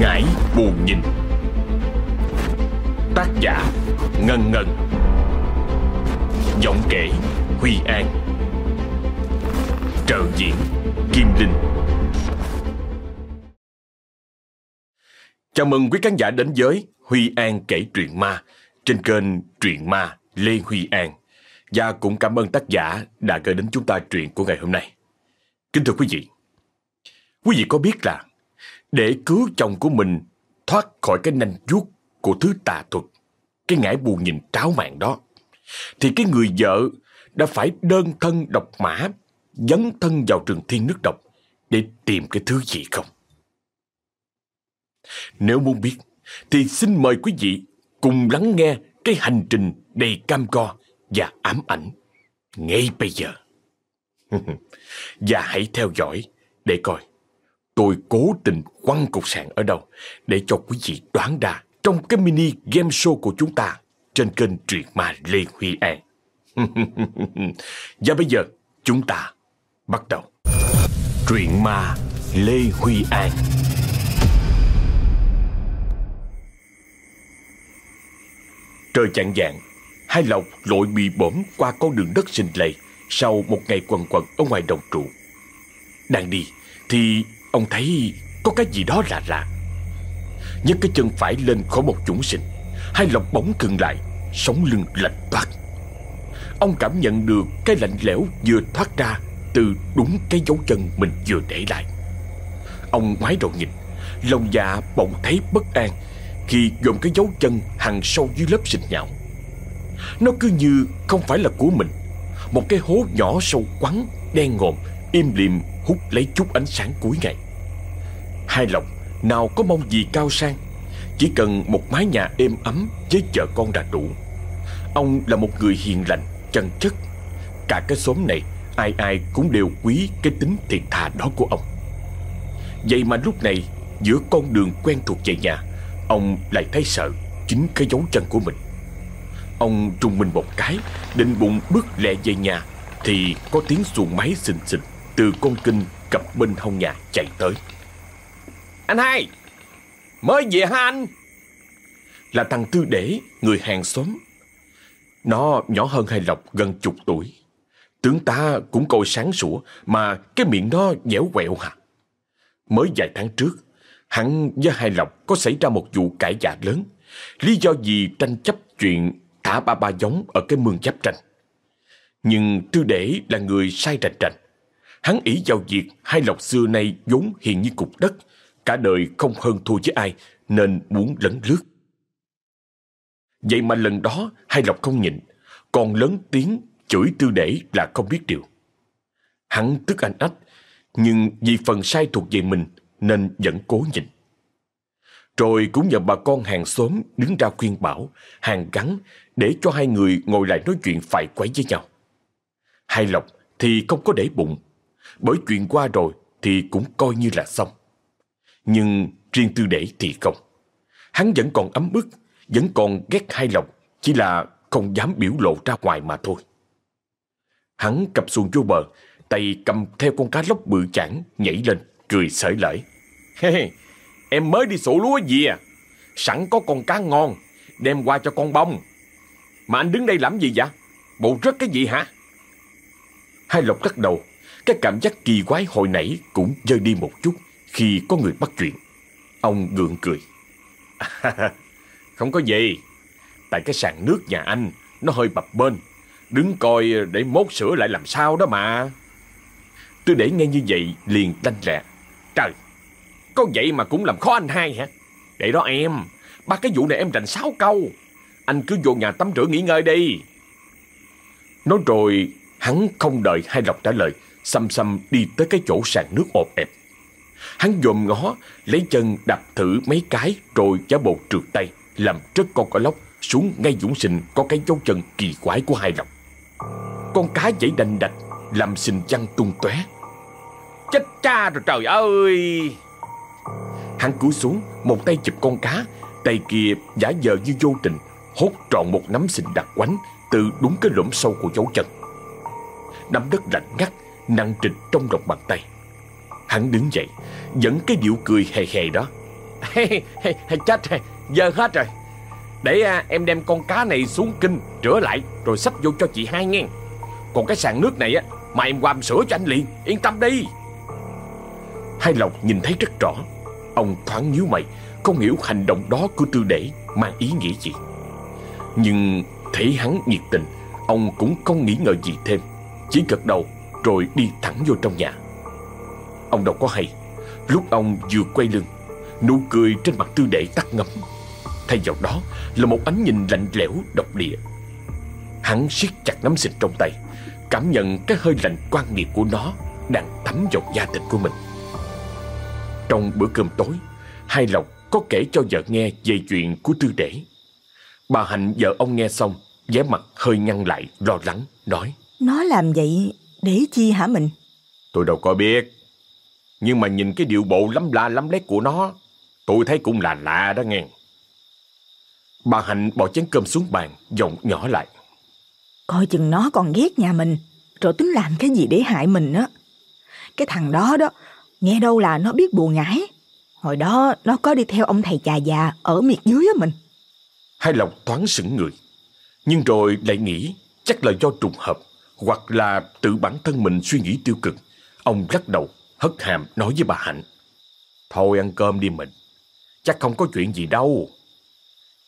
Ngải buồn nhìn. Tác giả Ngân Ngân. Giọng kể Huy An. Trợ diễn Kim Linh. Chào mừng quý khán giả đến với Huy An kể truyện ma trên kênh Truyện Ma Lê Huy An. Và cũng cảm ơn tác giả đã gửi đến chúng ta truyện của ngày hôm nay. Kính thưa quý vị, quý vị có biết là để cứu chồng của mình thoát khỏi cái nanh vuốt của thứ tà thuật, cái ngải buồn nhìn tráo mạng đó, thì cái người vợ đã phải đơn thân độc mã, dấn thân vào trường thiên nước độc để tìm cái thứ gì không? Nếu muốn biết, thì xin mời quý vị cùng lắng nghe cái hành trình đầy cam go và ám ảnh ngay bây giờ. và hãy theo dõi để coi tôi cố tình quăng cục sạn ở đâu để cho quý vị đoán ra trong cái mini game show của chúng ta trên kênh truyện ma Lê Huy An. và bây giờ chúng ta bắt đầu. Truyện ma Lê Huy An Trời chạng vạng, hai lộc lội bị bổm qua con đường đất sinh lầy sau một ngày quần quật ở ngoài đồng trụ. Đang đi thì ông thấy có cái gì đó lạ lạ. nhấc cái chân phải lên khỏi một chủng sinh, hai lộc bóng cưng lại, sống lưng lạnh toát. Ông cảm nhận được cái lạnh lẽo vừa thoát ra từ đúng cái dấu chân mình vừa để lại. Ông ngoái đầu nhìn, lòng dạ bỗng thấy bất an khi gồm cái dấu chân hằn sâu dưới lớp sinh nhạo. Nó cứ như không phải là của mình. Một cái hố nhỏ sâu quắn, đen ngòm, im lìm hút lấy chút ánh sáng cuối ngày. Hai lòng nào có mong gì cao sang, chỉ cần một mái nhà êm ấm với vợ con đã đủ. Ông là một người hiền lành, chân chất. Cả cái xóm này, ai ai cũng đều quý cái tính thiệt thà đó của ông. Vậy mà lúc này, giữa con đường quen thuộc về nhà, Ông lại thấy sợ Chính cái dấu chân của mình Ông trung mình một cái Định bụng bước lẹ về nhà Thì có tiếng xuồng máy xình xình từ con kinh cặp bên hông nhà chạy tới Anh hai, Mới về hả anh Là thằng Tư Để Người hàng xóm Nó nhỏ hơn hai Lộc gần chục tuổi Tướng ta cũng coi sáng sủa Mà cái miệng nó dẻo quẹo hả Mới vài tháng trước, Hắn với Hai Lộc có xảy ra một vụ cãi vã lớn. Lý do gì tranh chấp chuyện thả ba ba giống ở cái mương giáp tranh. Nhưng Tư Để là người sai rành rành. Hắn ý vào việc Hai Lộc xưa nay vốn hiền như cục đất, cả đời không hơn thua với ai nên muốn lấn lướt. Vậy mà lần đó Hai Lộc không nhịn, còn lớn tiếng chửi Tư Để là không biết điều. Hắn tức anh ách, nhưng vì phần sai thuộc về mình nên vẫn cố nhịn Rồi cũng nhờ bà con hàng xóm đứng ra khuyên bảo, hàng gắn để cho hai người ngồi lại nói chuyện phải quấy với nhau. Hai Lộc thì không có để bụng, bởi chuyện qua rồi thì cũng coi như là xong. Nhưng riêng Tư Để thì không. Hắn vẫn còn ấm bức, vẫn còn ghét Hai Lộc, chỉ là không dám biểu lộ ra ngoài mà thôi. Hắn cặp xuồng vô bờ, tay cầm theo con cá lóc bự chản nhảy lên, cười sởi lởi. em mới đi sổ lúa gì à? Sẵn có con cá ngon, đem qua cho con bông. Mà anh đứng đây làm gì vậy? Bộ rớt cái gì hả? Hai Lộc lắc đầu, cái cảm giác kỳ quái hồi nãy cũng rơi đi một chút khi có người bắt chuyện. Ông gượng cười. Không có gì, tại cái sàn nước nhà anh nó hơi bập bên. Đứng coi để mốt sửa lại làm sao đó mà. Tôi để nghe như vậy liền đanh lẹ. Trời, có vậy mà cũng làm khó anh hai hả? Để đó em, ba cái vụ này em rành sáu câu. Anh cứ vô nhà tắm rửa nghỉ ngơi đi. Nói rồi, hắn không đợi hai lộc trả lời, xăm xăm đi tới cái chỗ sàn nước ộp ẹp. Hắn dòm ngó, lấy chân đập thử mấy cái rồi giả bộ trượt tay, làm trớt con cỏ lóc xuống ngay dũng sình có cái dấu chân kỳ quái của hai lộc. Con cá dãy đành đạch, làm sình chăn tung tóe. Chết cha rồi trời ơi! Hắn cúi xuống Một tay chụp con cá Tay kia giả vờ như vô tình Hốt trọn một nắm sình đặc quánh Từ đúng cái lỗ sâu của dấu chân Nắm đất lạnh ngắt Nặng trịch trong lòng bàn tay. Hắn đứng dậy Dẫn cái điệu cười hề hề đó. Chết rồi Dơ hết rồi. Để à, em đem con cá này xuống kinh Rửa lại Rồi xách vô cho chị hai nghe. Còn cái sàn nước này á Mà em qua sửa cho anh liền Yên tâm đi. Hai Lộc nhìn thấy rất rõ Ông thoáng nhíu mày Không hiểu hành động đó của tư để Mang ý nghĩa gì. Nhưng thấy hắn nhiệt tình Ông cũng không nghĩ ngợi gì thêm Chỉ gật đầu rồi đi thẳng vô trong nhà. Ông đâu có hay. Lúc ông vừa quay lưng, Nụ cười trên mặt tư đệ tắt ngấm. Thay vào đó là một ánh nhìn lạnh lẽo, độc địa. Hắn siết chặt nắm xịt trong tay, Cảm nhận cái hơi lạnh quan nghiệt của nó Đang thấm vào da thịt của mình. Trong bữa cơm tối, Hai Lộc có kể cho vợ nghe về chuyện của tư đệ. Bà Hạnh, vợ ông nghe xong, vẻ mặt hơi nhăn lại, lo lắng, nói, Nó làm vậy để chi hả mình? Tôi đâu có biết. Nhưng mà nhìn cái điệu bộ lắm la lắm lét của nó Tôi thấy cũng là lạ đó nghe. Bà Hạnh bỏ chén cơm xuống bàn Giọng nhỏ lại. Coi chừng nó còn ghét nhà mình Rồi tính làm cái gì để hại mình á. Cái thằng đó đó Nghe đâu là nó biết bùa ngải Hồi đó nó có đi theo ông thầy già già Ở miệt dưới á mình. Hai lòng thoáng sững người Nhưng rồi lại nghĩ Chắc là do trùng hợp hoặc là tự bản thân mình suy nghĩ tiêu cực, Ông lắc đầu, hất hàm nói với bà Hạnh. Thôi ăn cơm đi mình, Chắc không có chuyện gì đâu.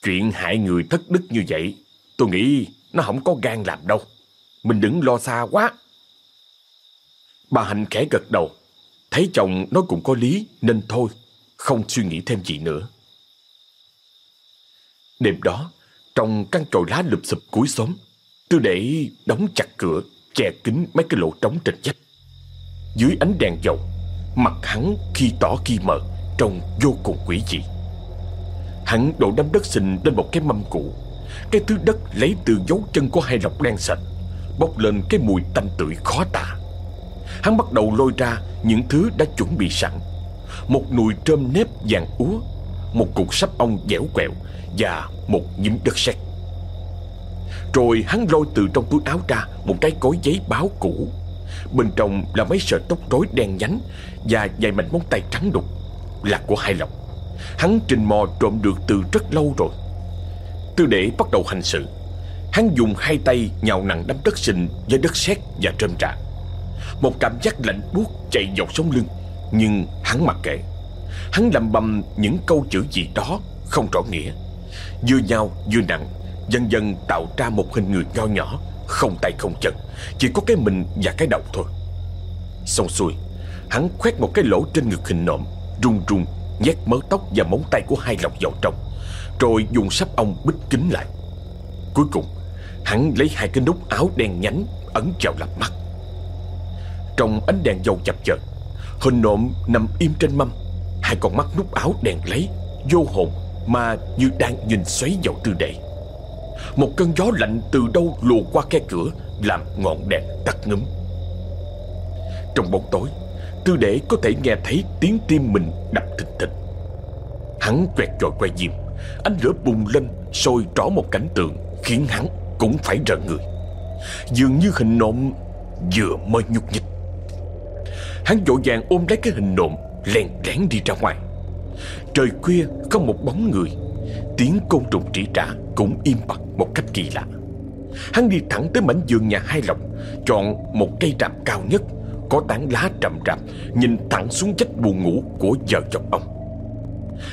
Chuyện hại người thất đức như vậy, Tôi nghĩ nó không có gan làm đâu. Mình đừng lo xa quá. Bà Hạnh khẽ gật đầu, Thấy chồng nói cũng có lý Nên thôi, Không suy nghĩ thêm gì nữa. Đêm đó, Trong căn trồi lá lụp xụp cuối xóm Tôi để đóng chặt cửa, Che kín mấy cái lỗ trống trên vách. Dưới ánh đèn dầu, Mặt hắn khi tỏ khi mờ, Trông vô cùng quỷ dị. Hắn đổ đám đất xình lên một cái mâm cũ. Cái thứ đất lấy từ dấu chân của hai lọc đen sạch, Bốc lên cái mùi tanh tưởi khó tả. Hắn bắt đầu lôi ra những thứ đã chuẩn bị sẵn. Một nồi trơm nếp vàng úa, Một cục sắp ong dẻo quẹo Và một nhím đất sét. Rồi hắn lôi từ trong túi áo ra Một cái cối giấy báo cũ. Bên trong là mấy sợi tóc rối đen nhánh Và vài mảnh móng tay trắng đục, Là của hai lộc. Hắn trình mò trộm được từ rất lâu rồi. Tư để bắt đầu hành sự, Hắn dùng hai tay nhào nặng đám đất sình với đất sét và trơm rạ Một cảm giác lạnh buốt chạy dọc sống lưng, Nhưng hắn mặc kệ. Hắn lầm bầm những câu chữ gì đó không rõ nghĩa, Vừa nhau vừa nặng. Dần dần tạo ra một hình người nho nhỏ, Không tay không chân, Chỉ có cái mình và cái đầu thôi. Xong xuôi, Hắn khoét một cái lỗ trên ngực hình nộm, Run run, Nhét mớ tóc và móng tay của hai lọc vào trong, Rồi dùng sắp ong bích kín lại. Cuối cùng, Hắn lấy hai cái nút áo đen nhánh Ấn vào lặp mắt. Trong ánh đèn dầu chập chờn, Hình nộm nằm im trên mâm, Hai con mắt nút áo đèn lấy, Vô hồn mà như đang nhìn xoáy vào tư đệ một cơn gió lạnh từ đâu lùa qua khe cửa, Làm ngọn đèn tắt ngấm. Trong bóng tối, Tư để có thể nghe thấy tiếng tim mình đập thình thịch. Hắn quẹt rồi quay diêm, Ánh lửa bùng lên, sôi rõ một cảnh tượng Khiến hắn cũng phải rợn người. Dường như hình nộm vừa mới nhúc nhích. Hắn vội vàng ôm lấy cái hình nộm, Lèn lén đi ra ngoài. Trời khuya không một bóng người, Tiếng côn trùng trĩ trả cũng im bặt một cách kỳ lạ. Hắn đi thẳng tới mảnh giường nhà hai lộc, Chọn một cây tràm cao nhất, có tán lá trầm rạp, Nhìn thẳng xuống vách buồn ngủ của vợ chồng ông.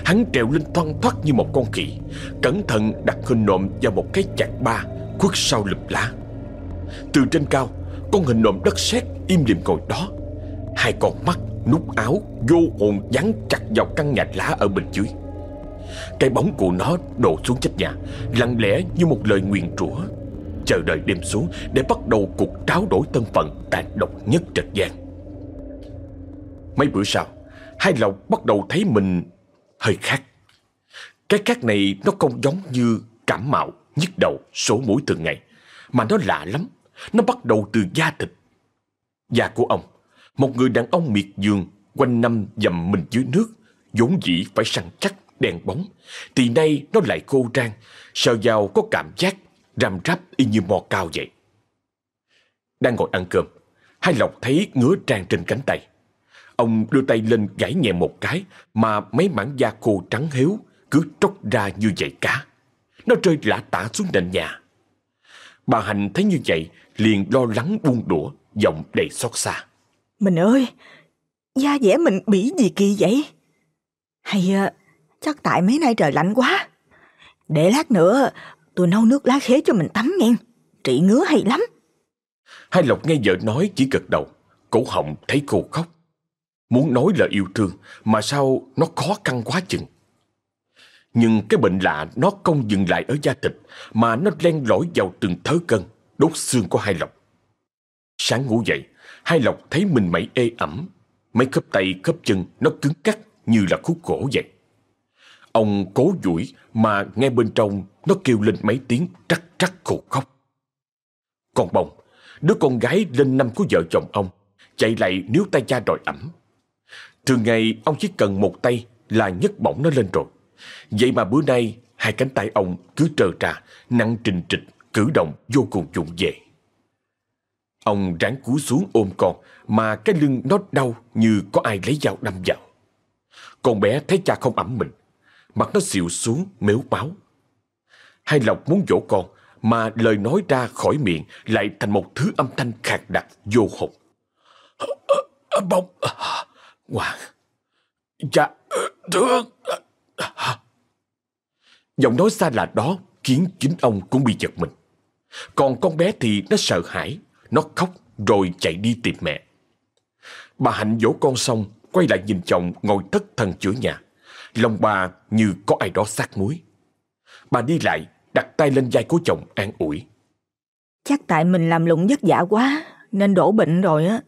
Hắn trèo lên thoăn thoắt như một con khỉ, Cẩn thận đặt hình nộm vào một cái chạc ba Khuất sau lùm lá. Từ trên cao Con hình nộm đất sét im lìm ngồi đó. Hai con mắt nút áo Vô hồn dán chặt vào căn nhà lá ở bên dưới. Cái bóng của nó đổ xuống chết nhà Lặng lẽ như một lời nguyền rủa chờ đợi đêm xuống để bắt đầu cuộc tráo đổi thân phận tàn độc nhất trật gian. Mấy bữa sau, hai lộc bắt đầu thấy mình hơi khác. Cái khác này nó không giống như cảm mạo, nhức đầu, sổ mũi thường ngày, mà nó lạ lắm. Nó bắt đầu từ da thịt. Da của ông, một người đàn ông miệt vườn quanh năm dầm mình dưới nước, vốn dĩ phải săn chắc, đèn bóng, thì nay nó lại khô rang, sờ vào có cảm giác răm rắp y như mò cao vậy. Đang ngồi ăn cơm, Hai Lộc thấy ngứa trang trên cánh tay. Ông đưa tay lên gãy nhẹ một cái mà mấy mảng da khô trắng héo cứ tróc ra như vậy cá. Nó rơi lả tả xuống nền nhà. Bà Hạnh thấy như vậy liền lo lắng buông đũa, giọng đầy xót xa. Mình ơi, da dẻ mình bị gì kỳ vậy? Hay à, chắc tại mấy nay trời lạnh quá. Để lát nữa tôi nấu nước lá khế cho mình tắm nghe. Trị ngứa hay lắm. Hai Lộc nghe vợ nói chỉ gật đầu, cổ họng thấy cô khóc. Muốn nói lời yêu thương mà sao nó khó khăn quá chừng. Nhưng cái bệnh lạ nó không dừng lại ở da thịt mà nó len lỏi vào từng thớ cân, đốt xương của Hai Lộc. Sáng ngủ dậy, Hai Lộc thấy mình mẩy ê ẩm, mấy khớp tay khớp chân nó cứng cắt như là khúc gỗ vậy. Ông cố duỗi mà nghe bên trong nó kêu lên mấy tiếng trắc trắc khổ khóc. Còn bồng, đứa con gái lên năm của vợ chồng ông, chạy lại níu tay cha đòi ẩm. Thường ngày ông chỉ cần một tay là nhấc bổng nó lên rồi. Vậy mà bữa nay hai cánh tay ông cứ trơ trà, nặng trình trịch, cử động vô cùng dụng về. Ông ráng cúi xuống ôm con mà cái lưng nó đau như có ai lấy dao đâm vào. Con bé thấy cha không ẩm mình, mặt nó xịu xuống mếu máu. Hai Lộc muốn dỗ con mà lời nói ra khỏi miệng lại thành một thứ âm thanh khạc đặc vô hồn. Bông, Hoàng, cha thương. Giọng nói xa lạ đó khiến chính ông cũng bị giật mình. Còn con bé thì nó sợ hãi, nó khóc rồi chạy đi tìm mẹ. Bà Hạnh dỗ con xong, quay lại nhìn chồng ngồi thất thần chữa nhà. Lòng bà như có ai đó sát muối. Bà đi lại, đặt tay lên vai của chồng an ủi. Chắc tại mình làm lụng vất vả quá, nên đổ bệnh rồi á.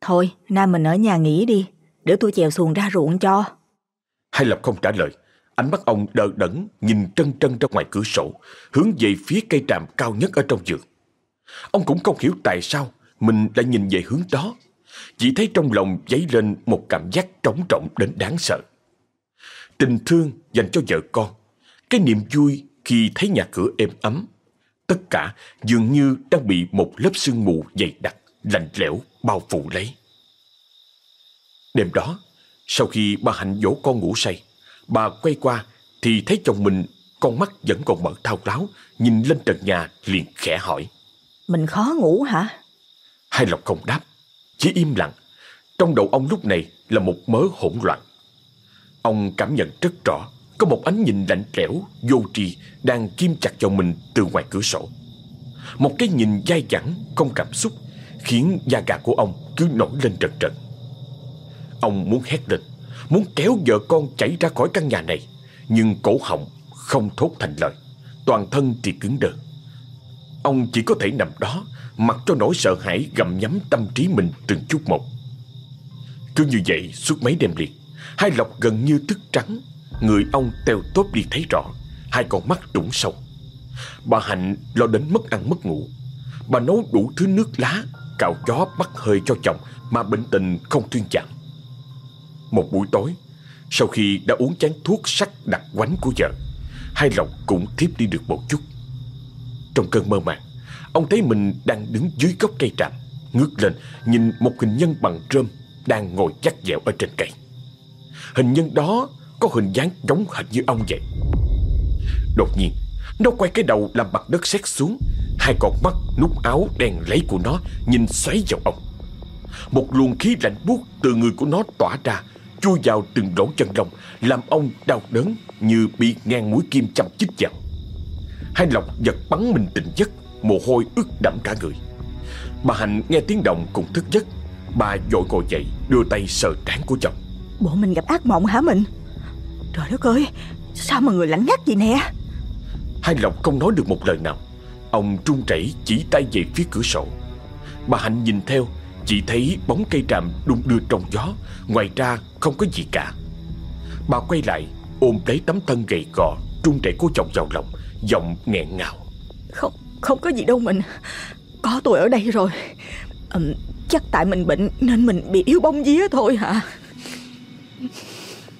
Thôi, nay mình ở nhà nghỉ đi, để tôi chèo xuồng ra ruộng cho. Hai Lập không trả lời. Ánh mắt ông đờ đẫn nhìn trân trân ra ngoài cửa sổ, hướng về phía cây tràm cao nhất ở trong giường. Ông cũng không hiểu tại sao mình lại nhìn về hướng đó. Chỉ thấy trong lòng dấy lên một cảm giác trống trọng đến đáng sợ. Tình thương dành cho vợ con, cái niềm vui khi thấy nhà cửa êm ấm. Tất cả dường như đang bị một lớp sương mù dày đặc, lạnh lẽo bao phủ lấy. Đêm đó, sau khi bà Hạnh dỗ con ngủ say, bà quay qua thì thấy chồng mình con mắt vẫn còn mở thao láo, nhìn lên trần nhà liền khẽ hỏi. Mình khó ngủ hả? Hai Lộc không đáp, chỉ im lặng. Trong đầu ông lúc này là một mớ hỗn loạn. Ông cảm nhận rất rõ có một ánh nhìn lạnh lẽo, vô tri đang kim chặt vào mình từ ngoài cửa sổ. Một cái nhìn dai dẳng, không cảm xúc, khiến da gà của ông cứ nổi lên trần trần. Ông muốn hét lên, muốn kéo vợ con chạy ra khỏi căn nhà này, nhưng cổ họng không thốt thành lời, toàn thân thì cứng đờ. Ông chỉ có thể nằm đó, mặc cho nỗi sợ hãi gặm nhấm tâm trí mình từng chút một. Cứ như vậy suốt mấy đêm liền, hai lộc gần như thức trắng, người ông teo tốt đi thấy rõ, hai con mắt trũng sâu. Bà Hạnh lo đến mất ăn mất ngủ. Bà nấu đủ thứ nước lá, cạo chó bắt hơi cho chồng mà bệnh tình không thuyên giảm. Một buổi tối, sau khi đã uống chén thuốc sắc đặc quánh của vợ, hai lộc cũng thiếp đi được một chút. Trong cơn mơ màng, ông thấy mình đang đứng dưới gốc cây tràm, ngước lên nhìn một hình nhân bằng rơm đang ngồi chắc dẻo ở trên cây. Hình nhân đó có hình dáng giống hệt như ông vậy. Đột nhiên, nó quay cái đầu làm mặt đất xét xuống, hai con mắt nút áo đen lấy của nó nhìn xoáy vào ông. Một luồng khí lạnh buốt từ người của nó tỏa ra, chui vào từng lỗ chân lông, làm ông đau đớn như bị ngang mũi kim chăm chích vào. Hai lộc giật bắn mình tỉnh giấc, mồ hôi ướt đẫm cả người. Bà Hạnh nghe tiếng động cũng thức giấc, bà vội ngồi dậy đưa tay sờ trán của chồng. Bộ mình gặp ác mộng hả mình? Trời đất ơi, sao mà người lạnh ngắt vậy nè? Hai Lộc không nói được một lời nào. Ông trung chảy chỉ tay về phía cửa sổ. Bà Hạnh nhìn theo, chỉ thấy bóng cây tràm đung đưa trong gió, ngoài ra không có gì cả. Bà quay lại, ôm lấy tấm thân gầy gò, trung chảy của chồng vào lòng, giọng nghẹn ngào. Không, không có gì đâu mình. Có tôi ở đây rồi. Ừ, chắc tại mình bệnh nên mình bị yếu bóng vía thôi hả?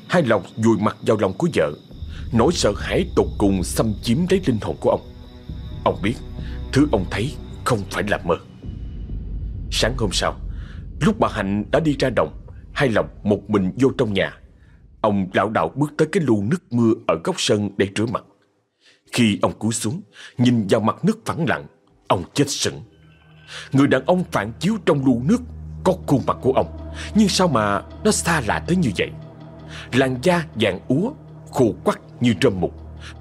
Hai Lộc vùi mặt vào lòng của vợ, Nỗi sợ hãi tột cùng xâm chiếm lấy linh hồn của ông. Ông biết, Thứ ông thấy không phải là mơ. Sáng hôm sau, Lúc bà Hạnh đã đi ra đồng, Hai Lộc một mình vô trong nhà, Ông lão đạo bước tới cái lu nước mưa Ở góc sân để rửa mặt. Khi ông cúi xuống, Nhìn vào mặt nước phẳng lặng, Ông chết sững. Người đàn ông phản chiếu trong lu nước có khuôn mặt của ông. Nhưng sao mà nó xa lạ tới như vậy? Làn da vàng úa, Khô quắc như trơm mục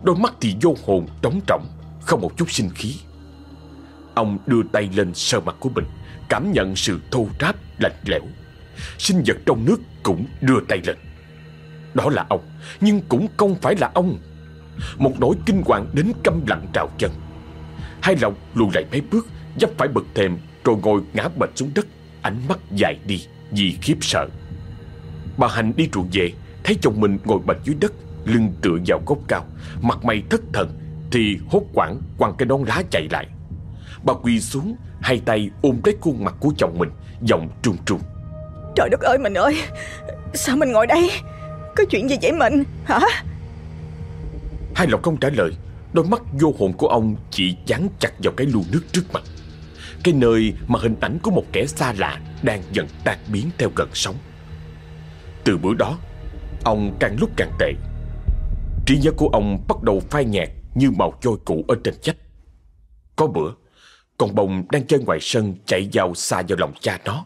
Đôi mắt thì vô hồn, trống trọng, Không một chút sinh khí. Ông đưa tay lên sờ mặt của mình, Cảm nhận sự thô ráp, lạnh lẽo. Sinh vật trong nước cũng đưa tay lên. Đó là ông, Nhưng cũng không phải là ông. Một nỗi kinh hoàng đến câm lặng trào chân Hai lòng lùi lại mấy bước Dấp phải bực thềm, Rồi ngồi ngã bệt xuống đất. Ánh mắt dài đi vì khiếp sợ. Bà Hành đi ruộng về Thấy chồng mình ngồi bệt dưới đất Lưng tựa vào gốc cao. Mặt mày thất thần Thì hốt quảng quăng cái nón lá chạy lại. Bà quỳ xuống Hai tay ôm lấy khuôn mặt của chồng mình Giọng trung trung Trời đất ơi mình ơi Sao mình ngồi đây? Có chuyện gì vậy mình? Hả? Hai Lộc không trả lời Đôi mắt vô hồn của ông chỉ dán chặt vào cái lu nước trước mặt cái nơi mà hình ảnh của một kẻ xa lạ Đang dần tan biến theo gần sóng. Từ bữa đó, Ông càng lúc càng tệ. Trí nhớ của ông bắt đầu phai nhạt Như màu trôi cũ ở trên chách. Có bữa, Con bông đang chơi ngoài sân Chạy vào xa vào lòng cha nó.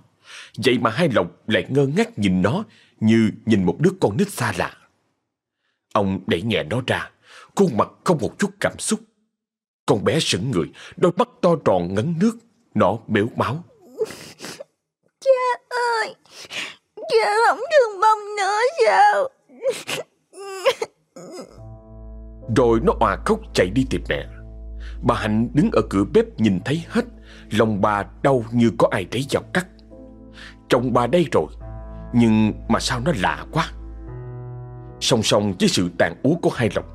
Vậy mà hai Lộc lại ngơ ngác nhìn nó Như nhìn một đứa con nít xa lạ. Ông đẩy nhẹ nó ra, Khuôn mặt không một chút cảm xúc. Con bé sững người, Đôi mắt to tròn ngấn nước. Nó béo máu. Cha ơi Cha không thương bông nữa sao? Rồi nó òa khóc chạy đi tìm mẹ. Bà Hạnh đứng ở cửa bếp nhìn thấy hết Lòng bà đau như có ai đấy vào cắt Chồng bà đây rồi Nhưng mà sao nó lạ quá? Song song với sự tàn úa của hai lộc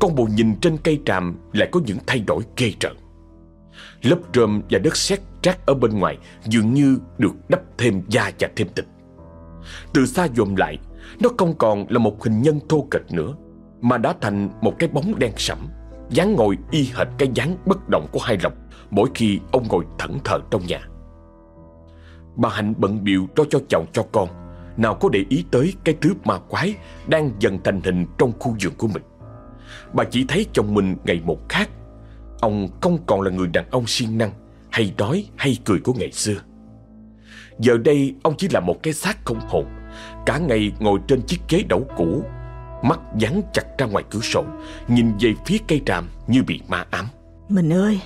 Con bồ nhìn trên cây tràm Lại có những thay đổi ghê rợn Lớp rơm và đất sét trát ở bên ngoài Dường như được đắp thêm da và thêm thịt. Từ xa dồn lại, Nó không còn là một hình nhân thô kệch nữa, Mà đã thành một cái bóng đen sẫm, dáng ngồi y hệt cái dáng bất động của hai lộc Mỗi khi ông ngồi thẫn thờ trong nhà. Bà Hạnh bận biệu lo cho chồng cho con, Nào có để ý tới cái thứ ma quái Đang dần thành hình trong khu vườn của mình. Bà chỉ thấy chồng mình ngày một khác Ông không còn là người đàn ông siêng năng Hay nói hay cười của ngày xưa. Giờ đây ông chỉ là một cái xác không hồn. Cả ngày ngồi trên chiếc ghế đẩu cũ Mắt dán chặt ra ngoài cửa sổ Nhìn về phía cây tràm như bị ma ám. Mình ơi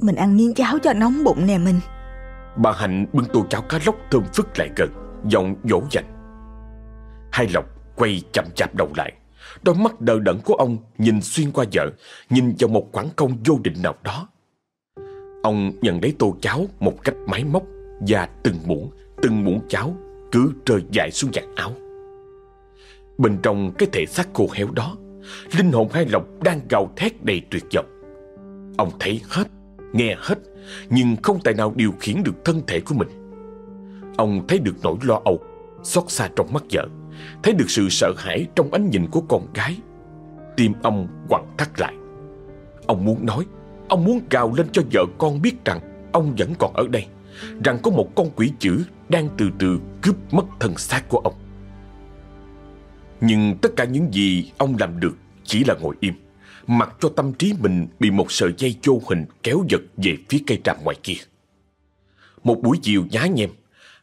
Mình ăn miếng cháo cho nóng bụng nè mình. Bà Hạnh bưng tô cháo cá lóc thơm phức lại gần Giọng dỗ dành. Hai Lộc quay chậm chạp đầu lại Đôi mắt đờ đẫn của ông nhìn xuyên qua vợ Nhìn vào một khoảng không vô định nào đó. Ông nhận lấy tô cháo một cách máy móc Và từng muỗng, từng muỗng cháo cứ rơi dài xuống giặt áo. Bên trong cái thể xác khô héo đó Linh hồn hai Lộc đang gào thét đầy tuyệt vọng. Ông thấy hết, nghe hết Nhưng không tài nào điều khiển được thân thể của mình. Ông thấy được nỗi lo âu Xót xa trong mắt vợ. Thấy được sự sợ hãi trong ánh nhìn của con gái Tim ông quặn thắt lại Ông muốn nói Ông muốn gào lên cho vợ con biết rằng Ông vẫn còn ở đây Rằng có một con quỷ chữ Đang từ từ cướp mất thân xác của ông Nhưng tất cả những gì ông làm được Chỉ là ngồi im Mặc cho tâm trí mình bị một sợi dây vô hình kéo giật về phía cây tràm ngoài kia. Một buổi chiều nhá nhem,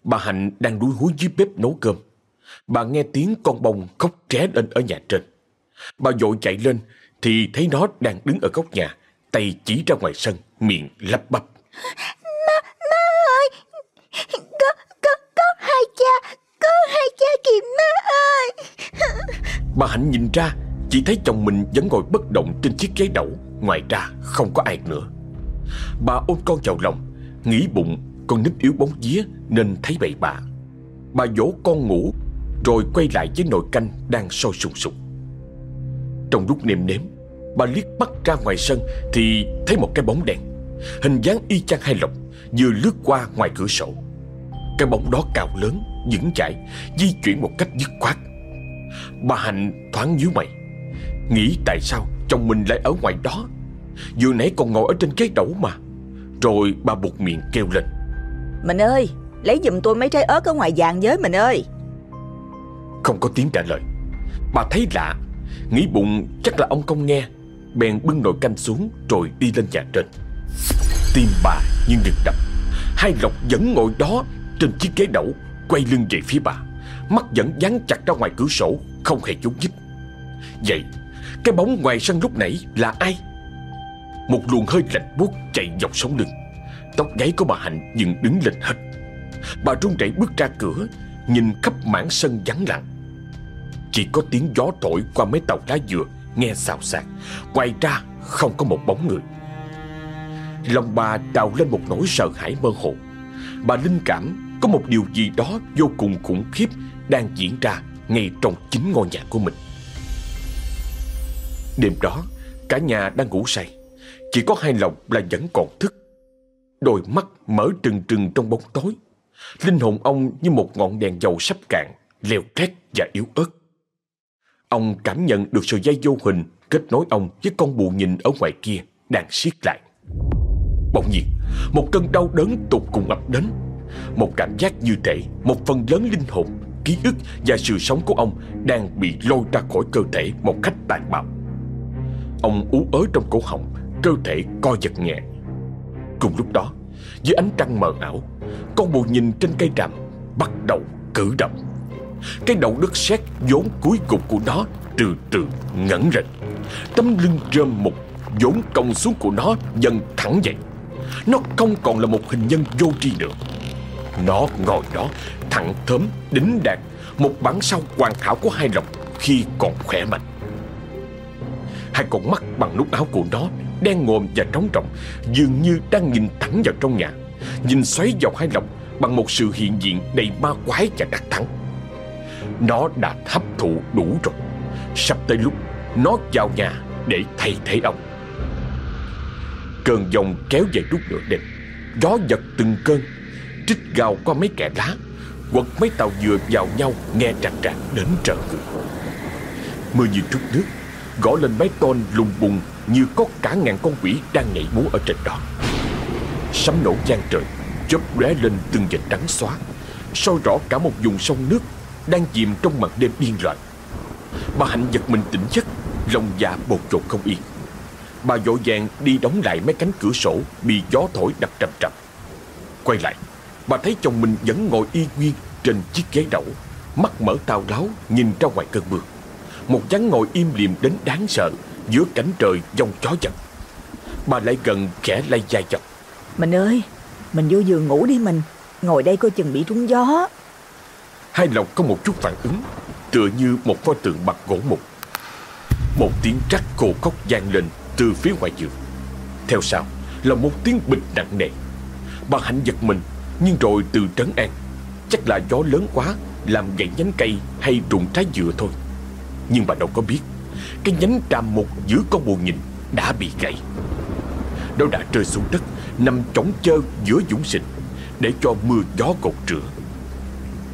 bà Hạnh đang đuối húi dưới bếp nấu cơm. Bà nghe tiếng con bông khóc tré lên ở nhà trên. Bà vội chạy lên thì thấy nó đang đứng ở góc nhà, tay chỉ ra ngoài sân, miệng lắp bắp. Má, má ơi Có, có, có hai cha Có hai cha kìa má ơi Bà Hạnh nhìn ra chỉ thấy chồng mình vẫn ngồi bất động trên chiếc ghế đẩu Ngoài ra không có ai nữa Bà ôm con vào lòng Nghĩ bụng con nít yếu bóng vía Nên thấy bậy bạ Bà dỗ con ngủ rồi quay lại với nồi canh đang sôi sùng sục. Trong lúc nềm nếm Bà liếc mắt ra ngoài sân Thì thấy một cái bóng đèn, Hình dáng y chang hai lộc Vừa lướt qua ngoài cửa sổ. Cái bóng đó cao lớn, vững chãi Di chuyển một cách dứt khoát. Bà Hạnh thoáng nhíu mày Nghĩ tại sao chồng mình lại ở ngoài đó? Vừa nãy còn ngồi ở trên ghế đẩu mà. Rồi bà buộc miệng kêu lên. Mình ơi Lấy giùm tôi mấy trái ớt ở ngoài vàng với mình ơi. Không có tiếng trả lời. Bà thấy lạ. Nghĩ bụng, chắc là ông không nghe. Bèn bưng nồi canh xuống, rồi đi lên nhà trên. Tim bà như ngừng đập. Hai Lộc vẫn ngồi đó Trên chiếc ghế đẩu Quay lưng về phía bà. Mắt vẫn dán chặt ra ngoài cửa sổ, Không hề nhúc nhích. Vậy, cái bóng ngoài sân lúc nãy là ai? Một luồng hơi lạnh buốt chạy dọc sống lưng. Tóc gáy của bà Hạnh dựng đứng lên hết. Bà run rẩy bước ra cửa Nhìn khắp mảng sân vắng lặng. Chỉ có tiếng gió thổi qua mấy tàu lá dừa, Nghe xào xạc. Ngoài ra, không có một bóng người. Lòng bà đào lên một nỗi sợ hãi mơ hồ. Bà linh cảm có một điều gì đó vô cùng khủng khiếp Đang diễn ra ngay trong chính ngôi nhà của mình. Đêm đó, Cả nhà đang ngủ say. Chỉ có hai lòng là vẫn còn thức. Đôi mắt mở trừng trừng trong bóng tối. Linh hồn ông như một ngọn đèn dầu sắp cạn, Leo trét và yếu ớt. Ông cảm nhận được sợi dây vô hình Kết nối ông với con bù nhìn ở ngoài kia Đang siết lại. Bỗng nhiên, Một cơn đau đớn tột cùng ập đến. Một cảm giác như thể Một phần lớn linh hồn, Ký ức và sự sống của ông Đang bị lôi ra khỏi cơ thể một cách tàn bạo. Ông ú ớ trong cổ họng, Cơ thể co giật nhẹ. Cùng lúc đó dưới ánh trăng mờ ảo Con bồ nhìn trên cây rằm Bắt đầu cử động. Cái đầu đất sét vốn cuối cùng của nó Từ từ ngẩng lên, Tấm lưng rơm mục vốn cong xuống của nó dần thẳng dậy. Nó không còn là một hình nhân vô tri nữa. Nó ngồi đó thẳng thớm đính đạt Một bản sao hoàn hảo của hai lòng Khi còn khỏe mạnh. Hai con mắt bằng nút áo của nó Đen ngòm và trống trọng Dường như đang nhìn thẳng vào trong nhà. Nhìn xoáy vào hai lòng Bằng một sự hiện diện đầy ma quái và đắc thắng. Nó đã hấp thụ đủ rồi. Sắp tới lúc Nó vào nhà để thay thế ông. Cơn dòng kéo dài lúc nửa đêm. Gió giật từng cơn, Trích gào qua mấy kẻ lá, Quật mấy tàu dừa vào nhau Nghe rạch rạch đến trợ người Mưa như trút nước Gõ lên mái tôn lùng bùng Như có cả ngàn con quỷ đang nhảy múa ở trên đó. Sấm nổ gian trời, Chớp lóe lên từng vệt trắng xóa, soi rõ cả một vùng sông nước Đang chìm trong màn đêm điên loạn. Bà Hạnh giật mình tỉnh giấc, Lòng dạ bột chột không yên. Bà vội vàng đi đóng lại mấy cánh cửa sổ Bị gió thổi đập trầm trầm. Quay lại, Bà thấy chồng mình vẫn ngồi y nguyên Trên chiếc ghế đẩu Mắt mở tào láo nhìn ra ngoài cơn mưa. Một dáng ngồi im liềm đến đáng sợ Giữa cảnh trời dòng chó giật Bà lại gần khẽ lay dài chọc Mình ơi Mình vô giường ngủ đi mình. Ngồi đây coi chừng bị trúng gió. Hai lòng có một chút phản ứng Tựa như một pho tượng bằng gỗ mục. Một tiếng trắc khô khóc vang lên Từ phía ngoài giường. Theo sau là một tiếng bịch nặng nề. Bà Hạnh giật mình Nhưng rồi từ trấn an Chắc là gió lớn quá Làm gãy nhánh cây hay trụng trái dừa thôi nhưng bà đâu có biết, Cái nhánh tràm một giữa con bù nhìn Đã bị gãy. Nó đã rơi xuống đất, Nằm trống chơ giữa dũng sinh, Để cho mưa gió gột rửa.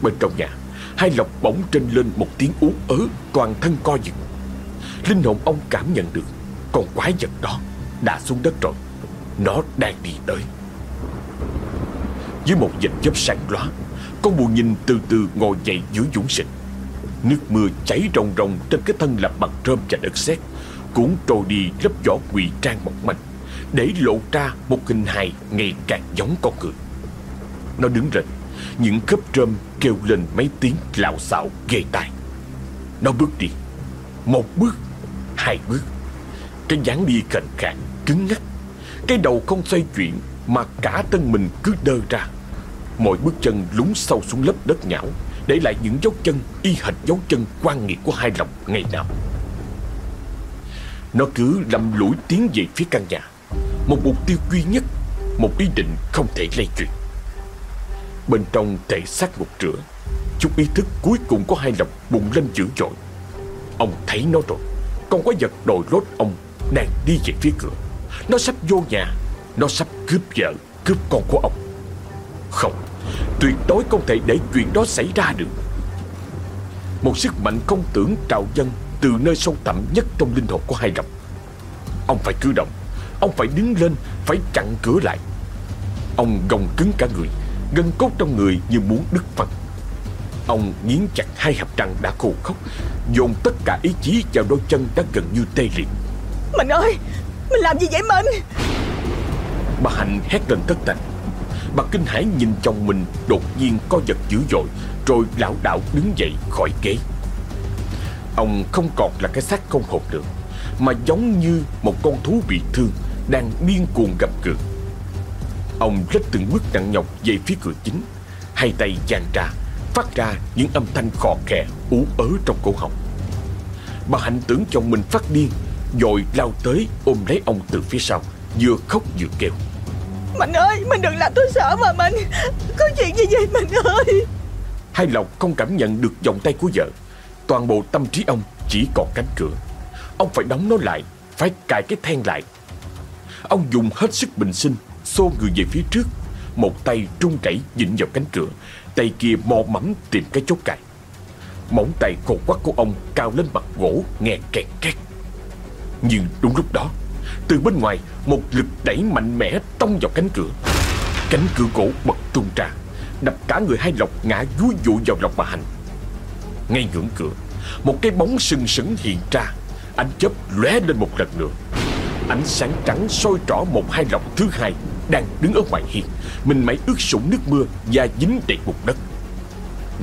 Bên trong nhà, Hai lộc bỗng trên lên một tiếng ú ớ, Toàn thân co giật. Linh hồn ông cảm nhận được Con quái vật đó đã xuống đất rồi. Nó đang đi tới. Dưới một dịch chớp sáng loá, Con bù nhìn từ từ ngồi dậy giữa dũng sinh. Nước mưa chảy rồng rồng Trên cái thân làm bằng rơm và đất sét. Cuốn trôi đi lớp vỏ quỳ trang mỏng manh Để lộ ra một hình hài Ngày càng giống con người. Nó đứng lên Những khớp rơm kêu lên mấy tiếng lạo xạo ghê tai. Nó bước đi, Một bước, Hai bước. Cái dáng đi khệnh khạng, Cứng ngắc. Cái đầu không xoay chuyển Mà cả thân mình cứ đơ ra. Mỗi bước chân lún sâu xuống lớp đất nhão. Để lại những dấu chân Y hệt dấu chân quan nghiệt của hai lòng ngày nào. Nó cứ lầm lũi tiến về phía căn nhà, Một mục tiêu duy nhất, Một ý định không thể lay chuyển. Bên trong thể xác ngục rửa, Chút ý thức cuối cùng của hai lòng bùng lên dữ dội. Ông thấy nó rồi, Con quái vật đòi lốt ông Đang đi về phía cửa. Nó sắp vô nhà, Nó sắp cướp vợ, Cướp con của ông. Không Tuyệt đối không thể để chuyện đó xảy ra được. Một sức mạnh không tưởng trào dâng Từ nơi sâu thẳm nhất trong linh hồn của hai lòng Ông phải cử động Ông phải đứng lên Phải chặn cửa lại. Ông gồng cứng cả người Gân cốt trong người như muốn đứt phân Ông nghiến chặt hai hàm răng đã khô khốc Dồn tất cả ý chí vào đôi chân đã gần như tê liệt. Mình ơi Mình làm gì vậy mình? Bà Hạnh hét lên thất thanh Bà kinh hãi nhìn chồng mình, đột nhiên co giật dữ dội, Rồi lão đảo đứng dậy khỏi ghế. Ông không còn là cái xác không hồn được, Mà giống như một con thú bị thương, Đang điên cuồng gặp cược Ông lết từng bước nặng nhọc về phía cửa chính, Hai tay dang ra, Phát ra những âm thanh khò khè, ú ớ trong cổ họng. Bà Hạnh tưởng chồng mình phát điên, Rồi lao tới ôm lấy ông từ phía sau, Vừa khóc vừa kêu. Mình ơi, Mình đừng làm tôi sợ mà mình Có chuyện gì vậy mình ơi? Hai Lộc không cảm nhận được vòng tay của vợ. Toàn bộ tâm trí ông chỉ còn cánh cửa. Ông phải đóng nó lại, Phải cài cái then lại. Ông dùng hết sức bình sinh, Xô người về phía trước. Một tay trung chảy dịnh vào cánh cửa, Tay kia mò mẫm tìm cái chốt cài. Móng tay khô quắt của ông cao lên mặt gỗ, nghe kẹt két Nhưng đúng lúc đó từ bên ngoài, Một lực đẩy mạnh mẽ tông vào cánh cửa. Cánh cửa gỗ bật tung ra, Đập cả người hai lộc ngã vúi vụ vào lòng bà Hạnh. Ngay ngưỡng cửa, Một cái bóng sừng sững hiện ra. Ánh chớp lóe lên một lần nữa. Ánh sáng trắng soi rõ một hai lộc thứ hai Đang đứng ở ngoài hiên, Mình mẩy ướt sũng nước mưa Và dính đầy bụt đất.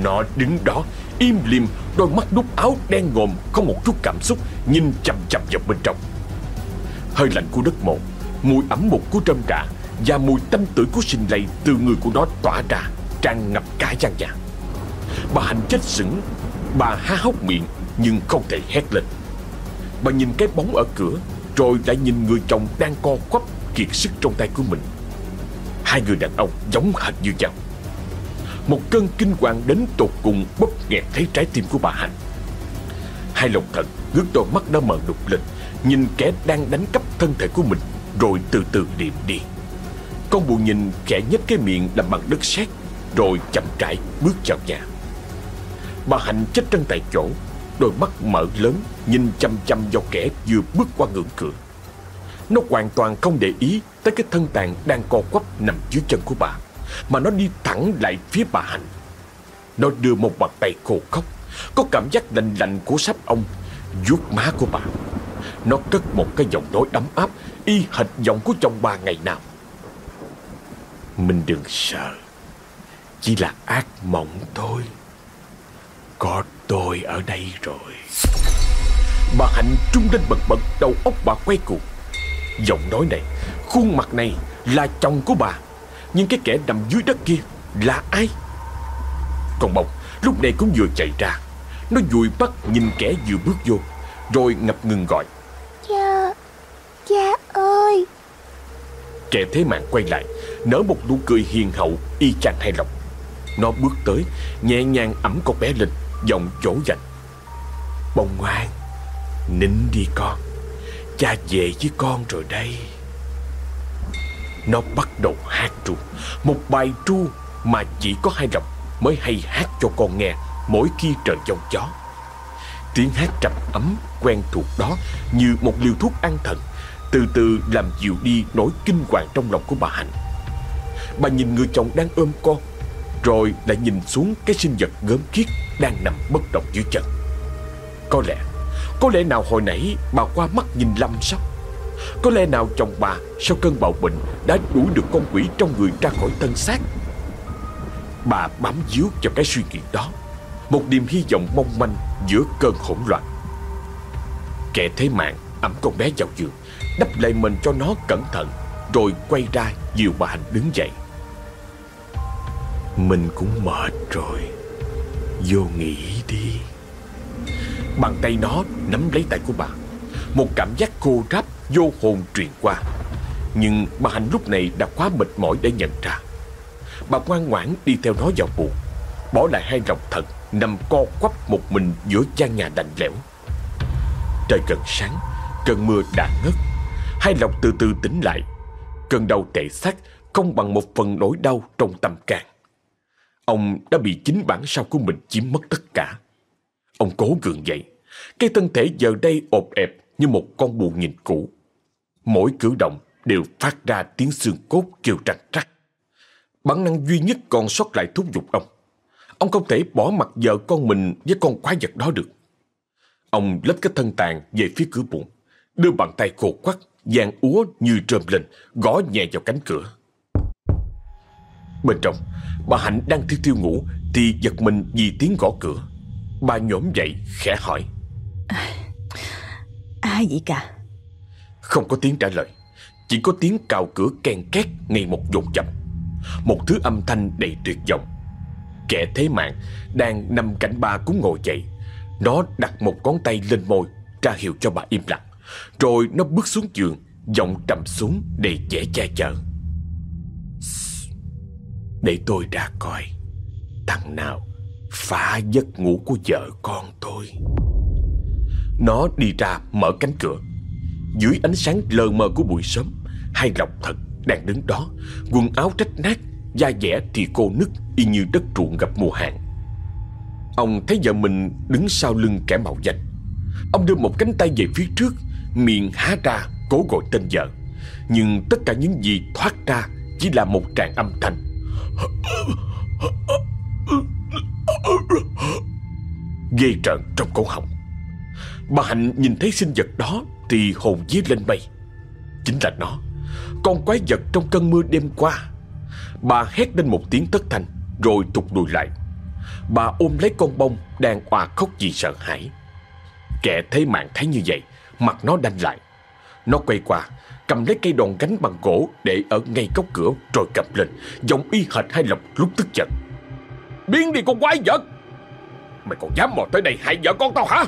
Nó đứng đó, im lìm, Đôi mắt đút áo đen ngòm, Không một chút cảm xúc, Nhìn chầm chầm vào bên trong. Hơi lạnh của đất mộ, Mùi ẩm mục của trâm trà Và mùi tanh tưởi của sinh lây Từ người của nó tỏa ra, Tràn ngập cả gian nhà. Bà Hạnh chết sững, Bà há hốc miệng Nhưng không thể hét lên. Bà nhìn cái bóng ở cửa Rồi lại nhìn người chồng đang co quắp Kiệt sức trong tay của mình. Hai người đàn ông giống hệt như nhau. Một cơn kinh hoàng đến tột cùng Bóp nghẹt thấy trái tim của bà Hạnh. Hai lòng thần ngước đôi mắt đã mở đục lên Nhìn kẻ đang đánh cắp thân thể của mình, Rồi từ từ điềm đi. Con bù nhìn kẻ nhếch cái miệng làm bằng đất sét, Rồi chậm rãi bước vào nhà. Bà Hạnh chết chân tại chỗ, Đôi mắt mở lớn, Nhìn chăm chăm vào kẻ vừa bước qua ngưỡng cửa. Nó hoàn toàn không để ý Tới cái thân tàn đang co quắp nằm dưới chân của bà, Mà nó đi thẳng lại phía bà Hạnh. Nó đưa một bàn tay khô khóc Có cảm giác lạnh lạnh của sắp ông, vuốt má của bà. Nó cất một cái giọng nói ấm áp, Y hệt giọng của chồng bà ngày nào. Mình đừng sợ, Chỉ là ác mộng thôi. Có tôi ở đây rồi. Bà Hạnh trung lên bật bật, Đầu óc bà quay cuồng. Giọng nói này, Khuôn mặt này là chồng của bà. Nhưng cái kẻ nằm dưới đất kia là ai? Còn bông lúc này cũng vừa chạy ra. Nó dùi bắt nhìn kẻ vừa bước vô, Rồi ngập ngừng gọi. Cha Cha ơi. Kẻ thế mạng quay lại, Nở một nụ cười hiền hậu, Y chang hay lòng. Nó bước tới, Nhẹ nhàng ẩm con bé lên, Giọng dỗ dành. Bông ngoan Nín đi con. Cha về với con rồi đây. Nó bắt đầu hát ru, Một bài ru mà chỉ có hai lòng Mới hay hát cho con nghe Mỗi khi trời giông gió. Tiếng hát trầm ấm quen thuộc đó Như một liều thuốc an thần, Từ từ làm dịu đi nỗi kinh hoàng trong lòng của bà Hạnh. Bà nhìn người chồng đang ôm con, Rồi lại nhìn xuống cái sinh vật gớm kiết Đang nằm bất động dưới chân. Có lẽ Có lẽ nào hồi nãy bà qua mắt nhìn Lâm sao? Có lẽ nào chồng bà Sau cơn bạo bệnh Đã đuổi được con quỷ trong người ra khỏi thân xác? Bà bám díu vào cái suy nghĩ đó, Một niềm hy vọng mong manh Giữa cơn hỗn loạn. Kẻ thế mạng ẩm con bé vào giường, Đắp lại mình cho nó cẩn thận, Rồi quay ra dìu bà Hạnh đứng dậy. Mình cũng mệt rồi. Vô nghỉ đi. Bàn tay nó nắm lấy tay của bà. Một cảm giác khô ráp, vô hồn truyền qua. Nhưng bà Hạnh lúc này đã quá mệt mỏi để nhận ra. Bà ngoan ngoãn đi theo nó vào buồn Bỏ lại hai rồng thật, Nằm co quắp một mình giữa gian nhà lạnh lẽo. Trời gần sáng, Cơn mưa đã ngớt. Hai lòng từ từ tỉnh lại. Cơn đau tệ xác Không bằng một phần nỗi đau trong tâm can. Ông đã bị chính bản sao của mình chiếm mất tất cả. Ông cố gượng dậy. Cái thân thể giờ đây ộp ẹp Như một con bù nhìn cũ. Mỗi cử động đều phát ra tiếng xương cốt kêu răng rắc. Bản năng duy nhất còn sót lại thúc giục ông. Ông không thể bỏ mặt vợ con mình với con quái vật đó được. Ông lết cái thân tàn về phía cửa buồng, đưa bàn tay khô quắt, giang úa như trơm lên, gõ nhẹ vào cánh cửa. Bên trong, bà Hạnh đang thiêu thiêu ngủ thì giật mình vì tiếng gõ cửa. Bà nhổm dậy, khẽ hỏi. Ai vậy cả? Không có tiếng trả lời, chỉ có tiếng cào cửa ken két ngày một dồn dập. Một thứ âm thanh đầy tuyệt vọng. Kẻ thế mạng đang nằm cạnh bà cũng ngồi dậy. Nó đặt một ngón tay lên môi, ra hiệu cho bà im lặng. Rồi nó bước xuống giường, giọng trầm xuống để dễ che chở. Để tôi ra coi Thằng nào phá giấc ngủ của vợ con tôi Nó đi ra mở cánh cửa Dưới ánh sáng lờ mờ của buổi sớm Hai lộc thật đang đứng đó Quần áo rách nát Da dẻ thì cô nứt, Y như đất ruộng gặp mùa hạn. Ông thấy vợ mình đứng sau lưng kẻ mạo danh. Ông đưa một cánh tay về phía trước, Miệng há ra, cố gọi tên vợ. Nhưng tất cả những gì thoát ra Chỉ là một tràng âm thanh. Ghê trợn trong cổ họng. Bà Hạnh nhìn thấy sinh vật đó Thì hồn vía lên mây. Chính là nó. Con quái vật trong cơn mưa đêm qua Bà hét lên một tiếng thất thanh Rồi thụt lùi lại Bà ôm lấy con bông Đang òa khóc vì sợ hãi Kẻ thấy mạng thấy như vậy Mặt nó đanh lại Nó quay qua cầm lấy cây đòn gánh bằng gỗ để ở ngay góc cửa rồi cầm lên, giọng y hệt hai lộc lúc tức giận. Biến đi con quái vật! Mày còn dám mò tới đây hại vợ con tao hả?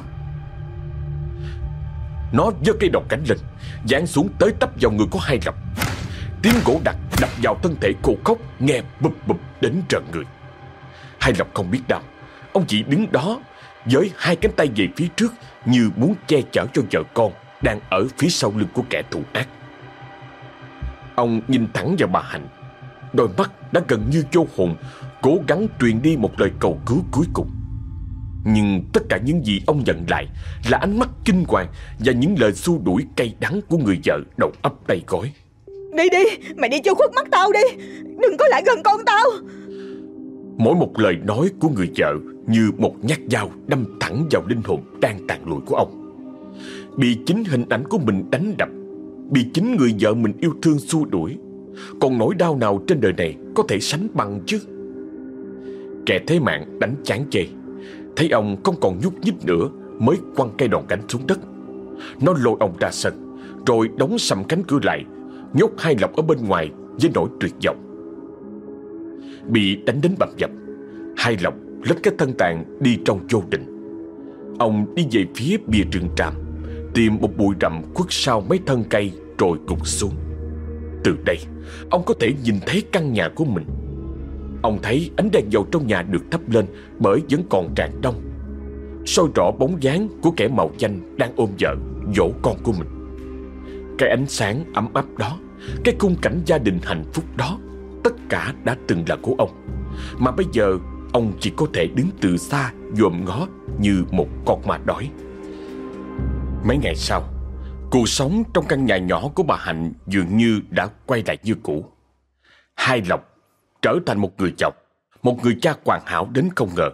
Nó giơ cây đòn gánh lên, giáng xuống tới tấp vào người của hai lộc. Tiếng gỗ đặc đập vào thân thể cô khóc nghe bụp bụp đến trợn người. Hai lộc không biết đâu, ông chỉ đứng đó với hai cánh tay về phía trước như muốn che chở cho vợ con đang ở phía sau lưng của kẻ thù ác. Ông nhìn thẳng vào bà Hạnh Đôi mắt đã gần như vô hồn Cố gắng truyền đi một lời cầu cứu cuối cùng Nhưng tất cả những gì ông nhận lại Là ánh mắt kinh hoàng Và những lời xua đuổi cay đắng của người vợ đầu ấp tay gói Đi đi, mày đi cho khuất mắt tao đi. Đừng có lại gần con tao. Mỗi một lời nói của người vợ Như một nhát dao đâm thẳng vào linh hồn đang tàn lụi của ông. Bị chính hình ảnh của mình đánh đập Bị chính người vợ mình yêu thương xua đuổi. Còn nỗi đau nào trên đời này Có thể sánh bằng chứ? Kẻ thế mạng đánh chán chê. Thấy ông không còn nhúc nhích nữa Mới quăng cây đòn cánh xuống đất. Nó lôi ông ra sân Rồi đóng sầm cánh cửa lại Nhốt hai lọc ở bên ngoài Với nỗi tuyệt vọng. Bị đánh đến bầm dập Hai lọc lết cái thân tàn đi trong vô định. Ông đi về phía bìa trường tràm Tìm một bụi rậm khuất sau mấy thân cây Rồi gục xuống. Từ đây Ông có thể nhìn thấy căn nhà của mình. Ông thấy ánh đèn dầu trong nhà được thắp lên Bởi vẫn còn tràn đông. Soi rõ bóng dáng của kẻ màu chanh Đang ôm vợ, dỗ con của mình. Cái ánh sáng ấm áp đó cái khung cảnh gia đình hạnh phúc đó Tất cả đã từng là của ông Mà bây giờ Ông chỉ có thể đứng từ xa Dòm ngó như một con ma đói Mấy ngày sau, cuộc sống trong căn nhà nhỏ của bà Hạnh dường như đã quay lại như cũ. Hai Lộc trở thành một người chồng, một người cha hoàn hảo đến không ngờ.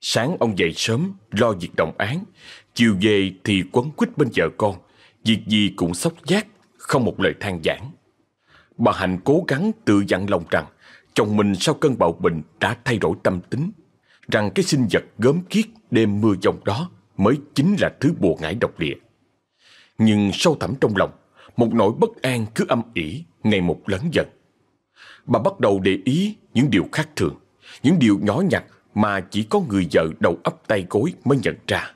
Sáng ông dậy sớm lo việc đồng án, chiều về thì quấn quýt bên vợ con, việc gì cũng sóc giác, không một lời than giảng. Bà Hạnh cố gắng tự dặn lòng rằng chồng mình sau cơn bạo bệnh đã thay đổi tâm tính, rằng cái sinh vật gớm kiết đêm mưa dòng đó mới chính là thứ bùa ngải độc địa. Nhưng sâu thẳm trong lòng, một nỗi bất an cứ âm ỉ ngày một lớn dần. Bà bắt đầu để ý những điều khác thường, những điều nhỏ nhặt mà chỉ có người vợ đầu ấp tay gối mới nhận ra.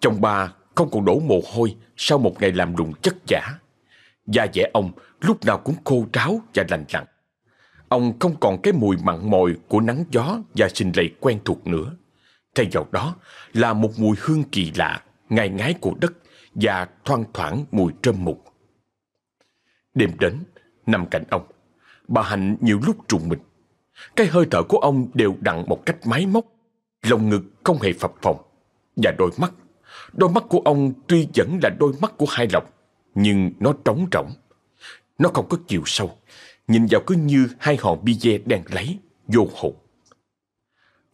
Chồng bà không còn đổ mồ hôi sau một ngày làm đụng chất giả. Da dẻ ông lúc nào cũng khô ráo và lành lặn. Ông không còn cái mùi mặn mòi của nắng gió và sinh lầy quen thuộc nữa. Thay vào đó là một mùi hương kỳ lạ, ngai ngái của đất và thoang thoảng mùi trơm mục. Đêm đến, nằm cạnh ông, bà Hạnh nhiều lúc trùng mình. Cái hơi thở của ông đều đặn một cách máy móc, lồng ngực không hề phập phồng. Và đôi mắt, đôi mắt của ông tuy vẫn là đôi mắt của hai lộc, nhưng nó trống rỗng. Nó không có chiều sâu, nhìn vào cứ như hai hòn bi dê đang lấy, vô hồn.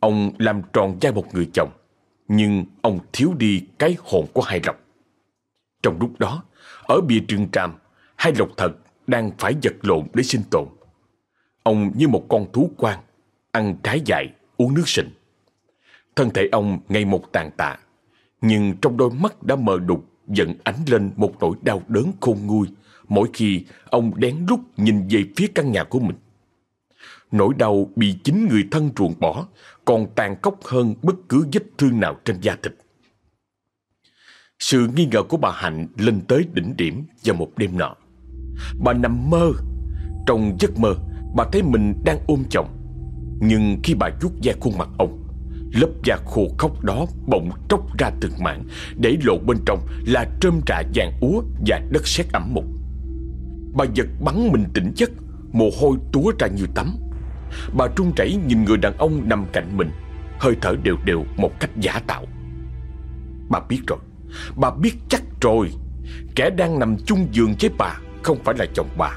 Ông làm tròn vai một người chồng, nhưng ông thiếu đi cái hồn của hai lộc. Trong lúc đó, ở bìa trường tràm, hai lộc thật đang phải vật lộn để sinh tồn. Ông như một con thú quan, ăn trái dại, uống nước sình. Thân thể ông ngày một tàn tạ, nhưng trong đôi mắt đã mờ đục dẫn ánh lên một nỗi đau đớn khôn nguôi mỗi khi ông đén lúc nhìn về phía căn nhà của mình. Nỗi đau bị chính người thân ruồng bỏ còn tàn khốc hơn bất cứ vết thương nào trên da thịt. Sự nghi ngờ của bà Hạnh lên tới đỉnh điểm vào một đêm nọ. Bà nằm mơ. Trong giấc mơ, bà thấy mình đang ôm chồng. Nhưng khi bà vuốt da khuôn mặt ông, lớp da khô khốc đó bỗng tróc ra từng mảng, để lộ bên trong là trơm trà vàng úa và đất sét ẩm mục. Bà giật bắn mình tỉnh giấc, mồ hôi túa ra như tắm. Bà trung chảy nhìn người đàn ông nằm cạnh mình, hơi thở đều đều một cách giả tạo. Bà biết rồi, bà biết chắc rồi, kẻ đang nằm chung giường với bà không phải là chồng bà.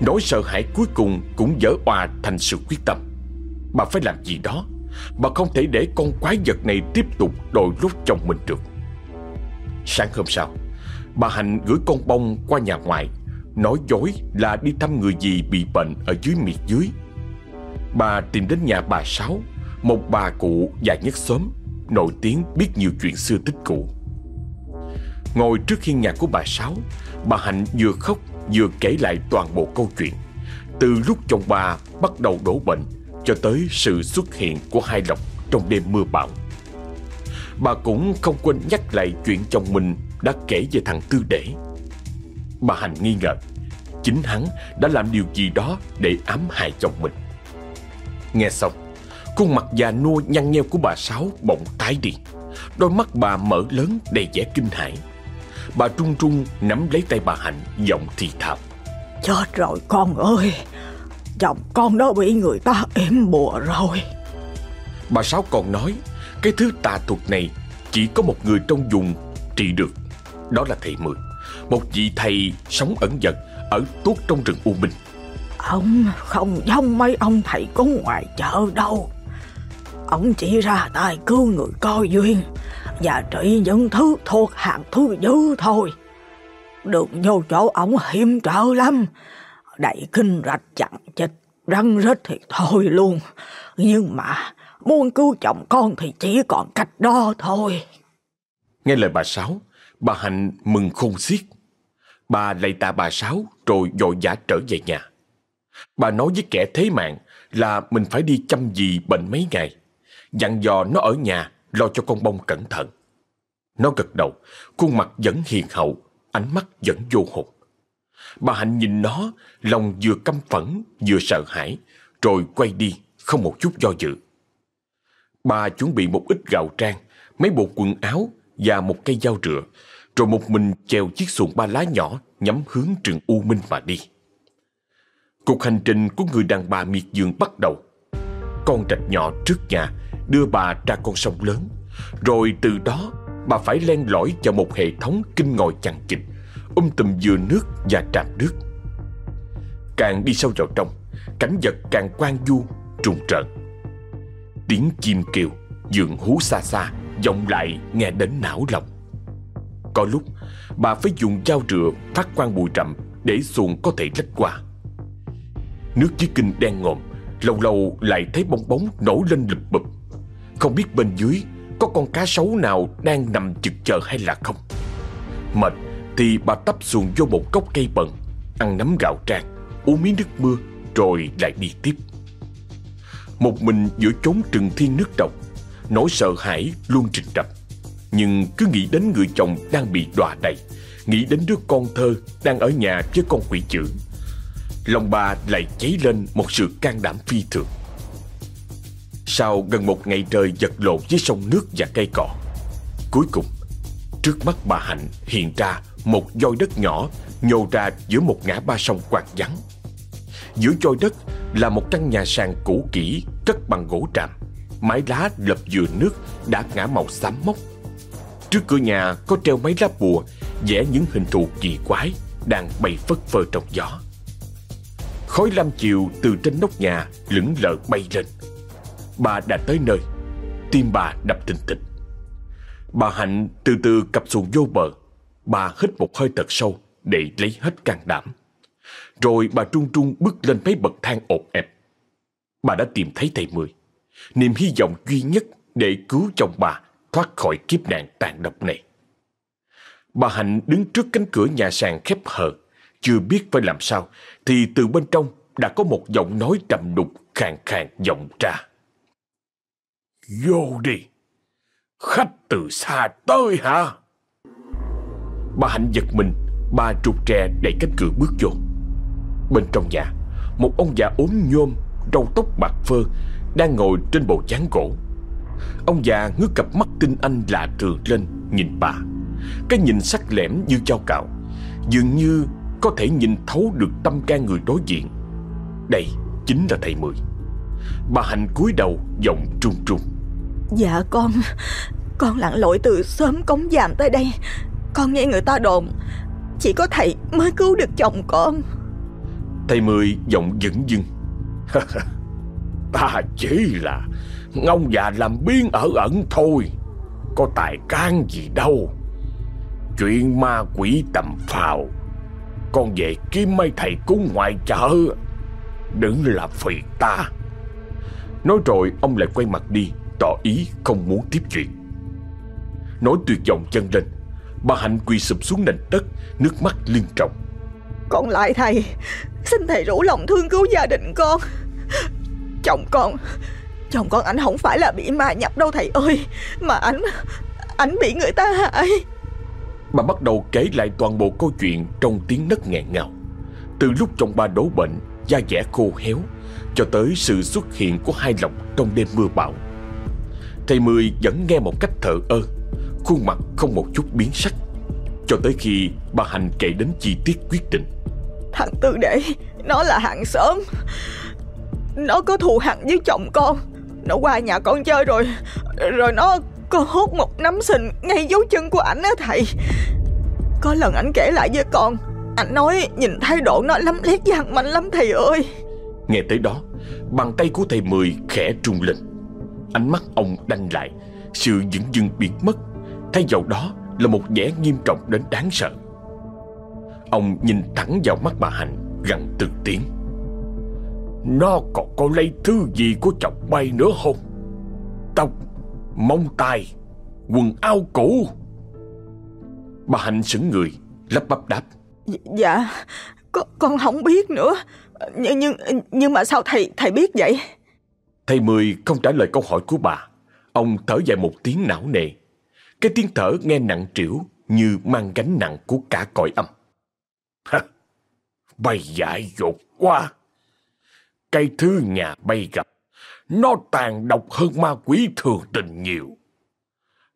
Nỗi sợ hãi cuối cùng cũng dở òa thành sự quyết tâm. Bà phải làm gì đó. Bà không thể để con quái vật này tiếp tục đội lốt chồng mình được. Sáng hôm sau, bà Hạnh gửi con bông qua nhà ngoài, nói dối là đi thăm người gì bị bệnh ở dưới miệt dưới. Bà tìm đến nhà bà Sáu, một bà cụ già nhất xóm, nổi tiếng biết nhiều chuyện xưa tích cũ. Ngồi trước hiên nhà của bà Sáu, bà Hạnh vừa khóc vừa kể lại toàn bộ câu chuyện. Từ lúc chồng bà bắt đầu đổ bệnh cho tới sự xuất hiện của hai lộc trong đêm mưa bão. Bà cũng không quên nhắc lại chuyện chồng mình đã kể về thằng Tư Để. Bà Hạnh nghi ngờ chính hắn đã làm điều gì đó để ám hại chồng mình. Nghe xong, khuôn mặt già nua nhăn nheo của bà Sáu bỗng tái đi. Đôi mắt bà mở lớn đầy vẻ kinh hãi. Bà trung trung nắm lấy tay bà Hạnh giọng thì thào. Chết rồi con ơi Chồng con đó bị người ta ếm bùa rồi. Bà Sáu còn nói Cái thứ tà thuật này Chỉ có một người trong vùng trị được. Đó là thầy Mười Một vị thầy sống ẩn dật Ở tuốt trong rừng U Minh. Ông không giống mấy ông thầy cúng ngoài chợ đâu. Ông chỉ ra tay cứu người coi duyên Và trị những thứ thuộc hạng thứ dữ thôi. Đừng vô chỗ ổng hiểm trở lắm Đầy kinh rạch chặn chịch Răng rết thì thôi luôn. Nhưng mà muốn cứu chồng con thì chỉ còn cách đó thôi. Nghe lời bà Sáu, Bà Hạnh mừng khôn xiết. Bà lạy tạ bà Sáu Rồi dội giả trở về nhà. Bà nói với kẻ thế mạng Là mình phải đi chăm gì bệnh mấy ngày. Dặn dò nó ở nhà, Lo cho con bông cẩn thận. Nó gật đầu, Khuôn mặt vẫn hiền hậu, Ánh mắt vẫn vô hồn Bà Hạnh nhìn nó, Lòng vừa căm phẫn, vừa sợ hãi, Rồi quay đi, không một chút do dự. Bà chuẩn bị một ít gạo trang, Mấy bộ quần áo Và một cây dao rửa, Rồi một mình chèo chiếc xuồng ba lá nhỏ Nhắm hướng trường U Minh mà đi. Cuộc hành trình của người đàn bà miệt vườn bắt đầu. Con rạch nhỏ trước nhà Đưa bà ra con sông lớn, Rồi từ đó Bà phải len lỏi vào một hệ thống kinh ngồi chằng chịt. Um tùm dừa nước và trạm nước. Càng đi sâu vào trong, Cảnh vật càng quang du, trùng trợn. Tiếng chim kêu, Dường hú xa xa, vọng lại nghe đến não lòng. Có lúc, Bà phải dùng dao rửa phát quang bụi rậm Để xuồng có thể lách qua. Nước dưới kinh đen ngòm, Lâu lâu lại thấy bong bóng nổi lên lụp bụp Không biết bên dưới Có con cá sấu nào đang nằm chực chờ hay là không. Mệt thì bà tấp xuồng vô một gốc cây bần Ăn nấm gạo trang, Uống miếng nước mưa Rồi lại đi tiếp. Một mình giữa chốn trừng thiên nước độc Nỗi sợ hãi luôn trình rập. Nhưng cứ nghĩ đến người chồng đang bị đọa đầy Nghĩ đến đứa con thơ Đang ở nhà với con quỷ chữ Lòng bà lại cháy lên một sự can đảm phi thường. Sau gần một ngày trời vật lộn với sông nước và cây cỏ Cuối cùng Trước mắt bà Hạnh hiện ra một voi đất nhỏ nhô ra giữa một ngã ba sông quạt vắng. Giữa voi đất là một căn nhà sàn cũ kỹ cất bằng gỗ tràm, mái lá lợp dừa nước đã ngã màu xám mốc. Trước cửa nhà có treo mấy lá bùa vẽ những hình thù kỳ quái đang bay phất phơ trong gió. Khói lam chiều từ trên nóc nhà lững lờ bay lên. Bà đã tới nơi Tim bà đập thình thịch Bà Hạnh từ từ cặp xuồng vô bờ Bà hít một hơi thật sâu Để lấy hết can đảm. Rồi bà trung trung bước lên mấy bậc thang ột ẹp. Bà đã tìm thấy thầy Mười. Niềm hy vọng duy nhất Để cứu chồng bà Thoát khỏi kiếp nạn tàn độc này. Bà Hạnh đứng trước cánh cửa nhà sàn khép hờ, Chưa biết phải làm sao, Thì từ bên trong đã có một giọng nói trầm đục khàn khàn vọng ra. Vô đi! Khách từ xa tới hả? Bà Hạnh giật mình, Bà trục tre đẩy cánh cửa bước vô. Bên trong nhà, Một ông già ốm nhôm, Râu tóc bạc phơ, Đang ngồi trên bộ chán gỗ. Ông già ngước cặp mắt tinh anh lạ thường lên, Nhìn bà. Cái nhìn sắc lẻm như trao cạo, Dường như có thể nhìn thấu được tâm can người đối diện. Đây chính là thầy Mười. Bà Hạnh cúi đầu, giọng trung trung Dạ con Con lặn lội từ sớm cống giàm tới đây. Con nghe người ta đồn, Chỉ có thầy mới cứu được chồng con. Thầy Mười giọng dững dưng. Ta chỉ là Ngông già làm biến ở ẩn thôi, Có tài can gì đâu. Chuyện ma quỷ tầm phào, Con về kiếm mấy thầy cúng ngoài chợ. Đừng là phì ta. Nói rồi ông lại quay mặt đi, Tỏ ý không muốn tiếp chuyện. Nói tuyệt vọng chân lên. Bà Hạnh quỳ sụp xuống nền đất Nước mắt liên trọng. Con lại thầy Xin thầy rủ lòng thương cứu gia đình con. Chồng con Chồng con ảnh không phải là bị ma nhập đâu thầy ơi Mà ảnh Ảnh bị người ta hại. Bà bắt đầu kể lại toàn bộ câu chuyện Trong tiếng nấc nghẹn ngào. Từ lúc chồng bà đổ bệnh Da dẻ khô héo Cho tới sự xuất hiện của hai lòng Trong đêm mưa bão. Thầy Mười vẫn nghe một cách thờ ơ Khuôn mặt không một chút biến sắc Cho tới khi bà Hành kể đến chi tiết quyết định. Thằng Tư Đệ Nó là hàng xóm. Nó có thù hằn với chồng con. Nó qua nhà con chơi rồi Rồi nó có hốt một nắm sình Ngay dấu chân của ảnh á thầy. Có lần ảnh kể lại với con Anh nói nhìn thái độ nó lắm lét gian mạnh lắm thầy ơi. Nghe tới đó Bàn tay của thầy Mười khẽ trung lên. Ánh mắt ông đanh lại Sự dững dưng biến mất Thay vào đó là một vẻ nghiêm trọng đến đáng sợ. Ông nhìn thẳng vào mắt bà Hạnh Gằn từng tiếng. Nó còn có lấy thứ gì của chồng bay nữa không? Tóc Mông tai Quần áo cũ. Bà Hạnh sững người Lắp bắp đáp. Dạ con, con không biết nữa. Nhưng, nhưng nhưng mà sao thầy thầy biết vậy? Thầy Mười không trả lời câu hỏi của bà. Ông thở dài một tiếng não nề cái tiếng thở nghe nặng trĩu Như mang gánh nặng của cả cõi âm. Hả Bay dại dột quá. Cây thứ nhà bay gặp, Nó tàn độc hơn ma quỷ thường tình nhiều.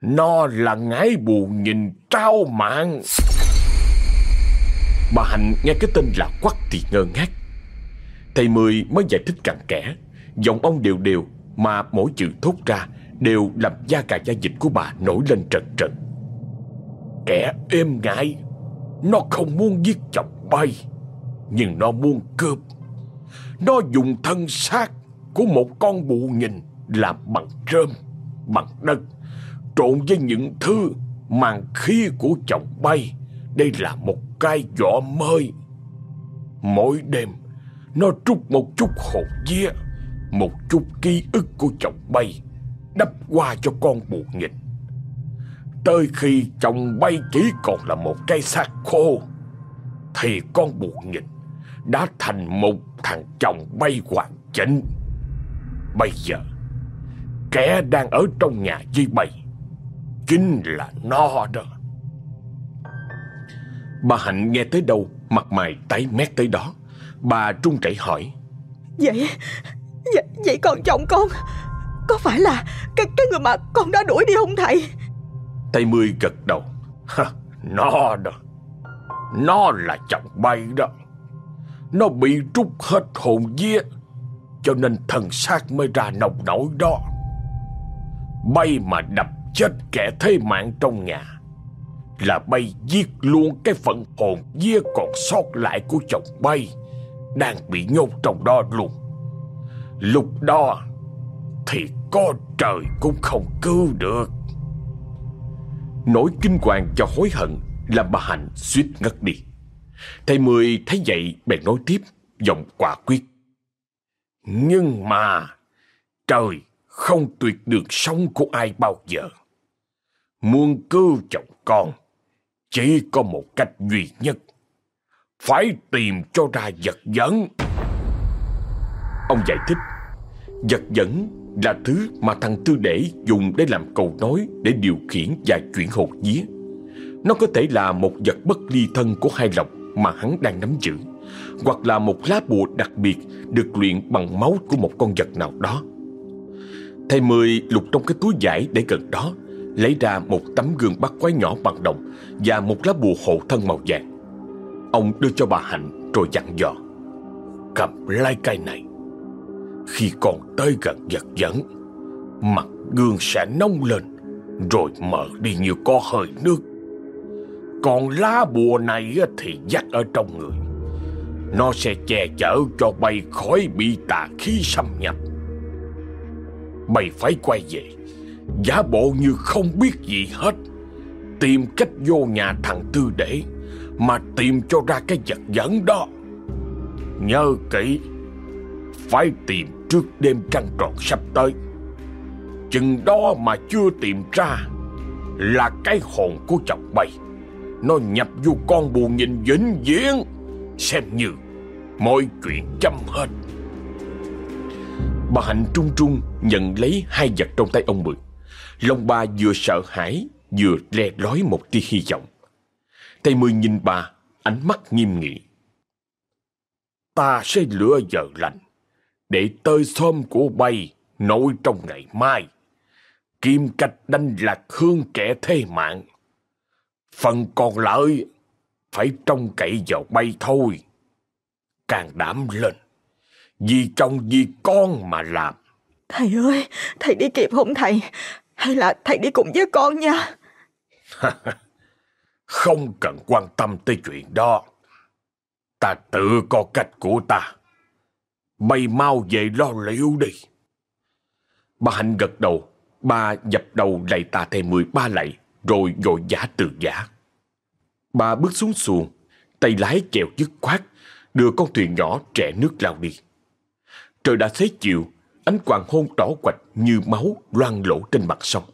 Nó là ngái bù nhìn trao mạng. Bà Hạnh nghe cái tên là quắc thì ngơ ngác. Thầy Mười mới giải thích cặn kẽ Giọng ông đều đều Mà mỗi chữ thốt ra Đều làm da cả da dịch của bà nổi lên trần trần. Kẻ êm ngại, Nó không muốn giết chồng bay, Nhưng nó muốn cướp. Nó dùng thân xác Của một con bụ nhìn Làm bằng rơm, Bằng đất, Trộn với những thứ màng khí của chồng bay. Đây là một cái vỏ mới. Mỗi đêm, Nó trút một chút hồn vía, Một chút ký ức của chồng bay. Đắp qua cho con buộc nghịch. Tới khi chồng bay chỉ còn là một cái xác khô Thì con buộc nghịch Đã thành một thằng chồng bay hoàn chỉnh. Bây giờ Kẻ đang ở trong nhà di bay Chính là nó đó. Bà Hạnh nghe tới đâu Mặt mày tái mét tới đó. Bà trung chảy hỏi Vậy Vậy, vậy còn chồng con? Có phải là cái, cái người mà con đã đuổi đi không thầy? Thầy Mười gật đầu. Ha, Nó đó. Nó là chồng bay đó. Nó bị trút hết hồn vía Cho nên thần xác mới ra nồng nổi đó. Bay mà đập chết kẻ thế mạng trong nhà Là bay giết luôn cái phận hồn vía còn sót lại của chồng bay Đang bị nhốt trong đó luôn. Lúc đó thì có trời cũng không cứu được. Nỗi kinh hoàng cho hối hận Làm bà Hạnh suýt ngất đi. Thầy Mười thấy vậy, bèn nói tiếp, Giọng quả quyết. Nhưng mà, Trời không tuyệt được sống của ai bao giờ. Muốn cứu chồng con, Chỉ có một cách duy nhất. Phải tìm cho ra vật dẫn. Ông giải thích, Vật dẫn là thứ mà thằng Tư Để dùng để làm cầu nối để điều khiển và chuyển hột vía. Nó có thể là một vật bất ly thân của hai lộc mà hắn đang nắm giữ, hoặc là một lá bùa đặc biệt được luyện bằng máu của một con vật nào đó. Thầy Mười lục trong cái túi vải để gần đó, lấy ra một tấm gương bắt quái nhỏ bằng đồng và một lá bùa hộ thân màu vàng. Ông đưa cho bà Hạnh rồi dặn dò. Cầm lấy cây này khi còn tới gần vật dẫn Mặt gương sẽ nông lên, Rồi mở đi như có hơi nước. Còn lá bùa này thì dắt ở trong người. Nó sẽ che chở cho bay khói bị tà khí xâm nhập. Bay phải quay về, Giả bộ như không biết gì hết. Tìm cách vô nhà thằng Tư để Mà tìm cho ra cái vật dẫn đó. Nhớ kỹ phải tìm trước đêm trăng tròn sắp tới. Chừng đó mà chưa tìm ra Là cái hồn của chồng bay. Nó nhập vô con buồn nhìn vĩnh viễn, Xem như mọi chuyện chấm hết. Bà Hạnh trung trung nhận lấy hai vật trong tay ông Mười Lòng bà vừa sợ hãi, Vừa le lói một tia hy vọng. Thầy Mười nhìn bà, Ánh mắt nghiêm nghị. Ta sẽ lựa giờ lành để tơi xôm của bay nổi trong ngày mai. Kim cách đánh lạc hương kẻ thế mạng. Phần còn lại phải trông cậy vào bay thôi. Càng đảm lên, vì chồng vì con mà làm. Thầy ơi, thầy đi kịp không thầy? Hay là thầy đi cùng với con nha? không cần quan tâm tới chuyện đó. Ta tự có cách của ta. Mày mau về lo liệu đi. Bà Hạnh gật đầu, bà dập đầu lạy tà thầy mười ba lạy, rồi dội giả từ giả. Bà bước xuống xuồng, tay lái chèo dứt khoát, đưa con thuyền nhỏ trẻ nước lao đi. Trời đã xế chiều, ánh hoàng hôn đỏ quạch như máu loang lổ trên mặt sông.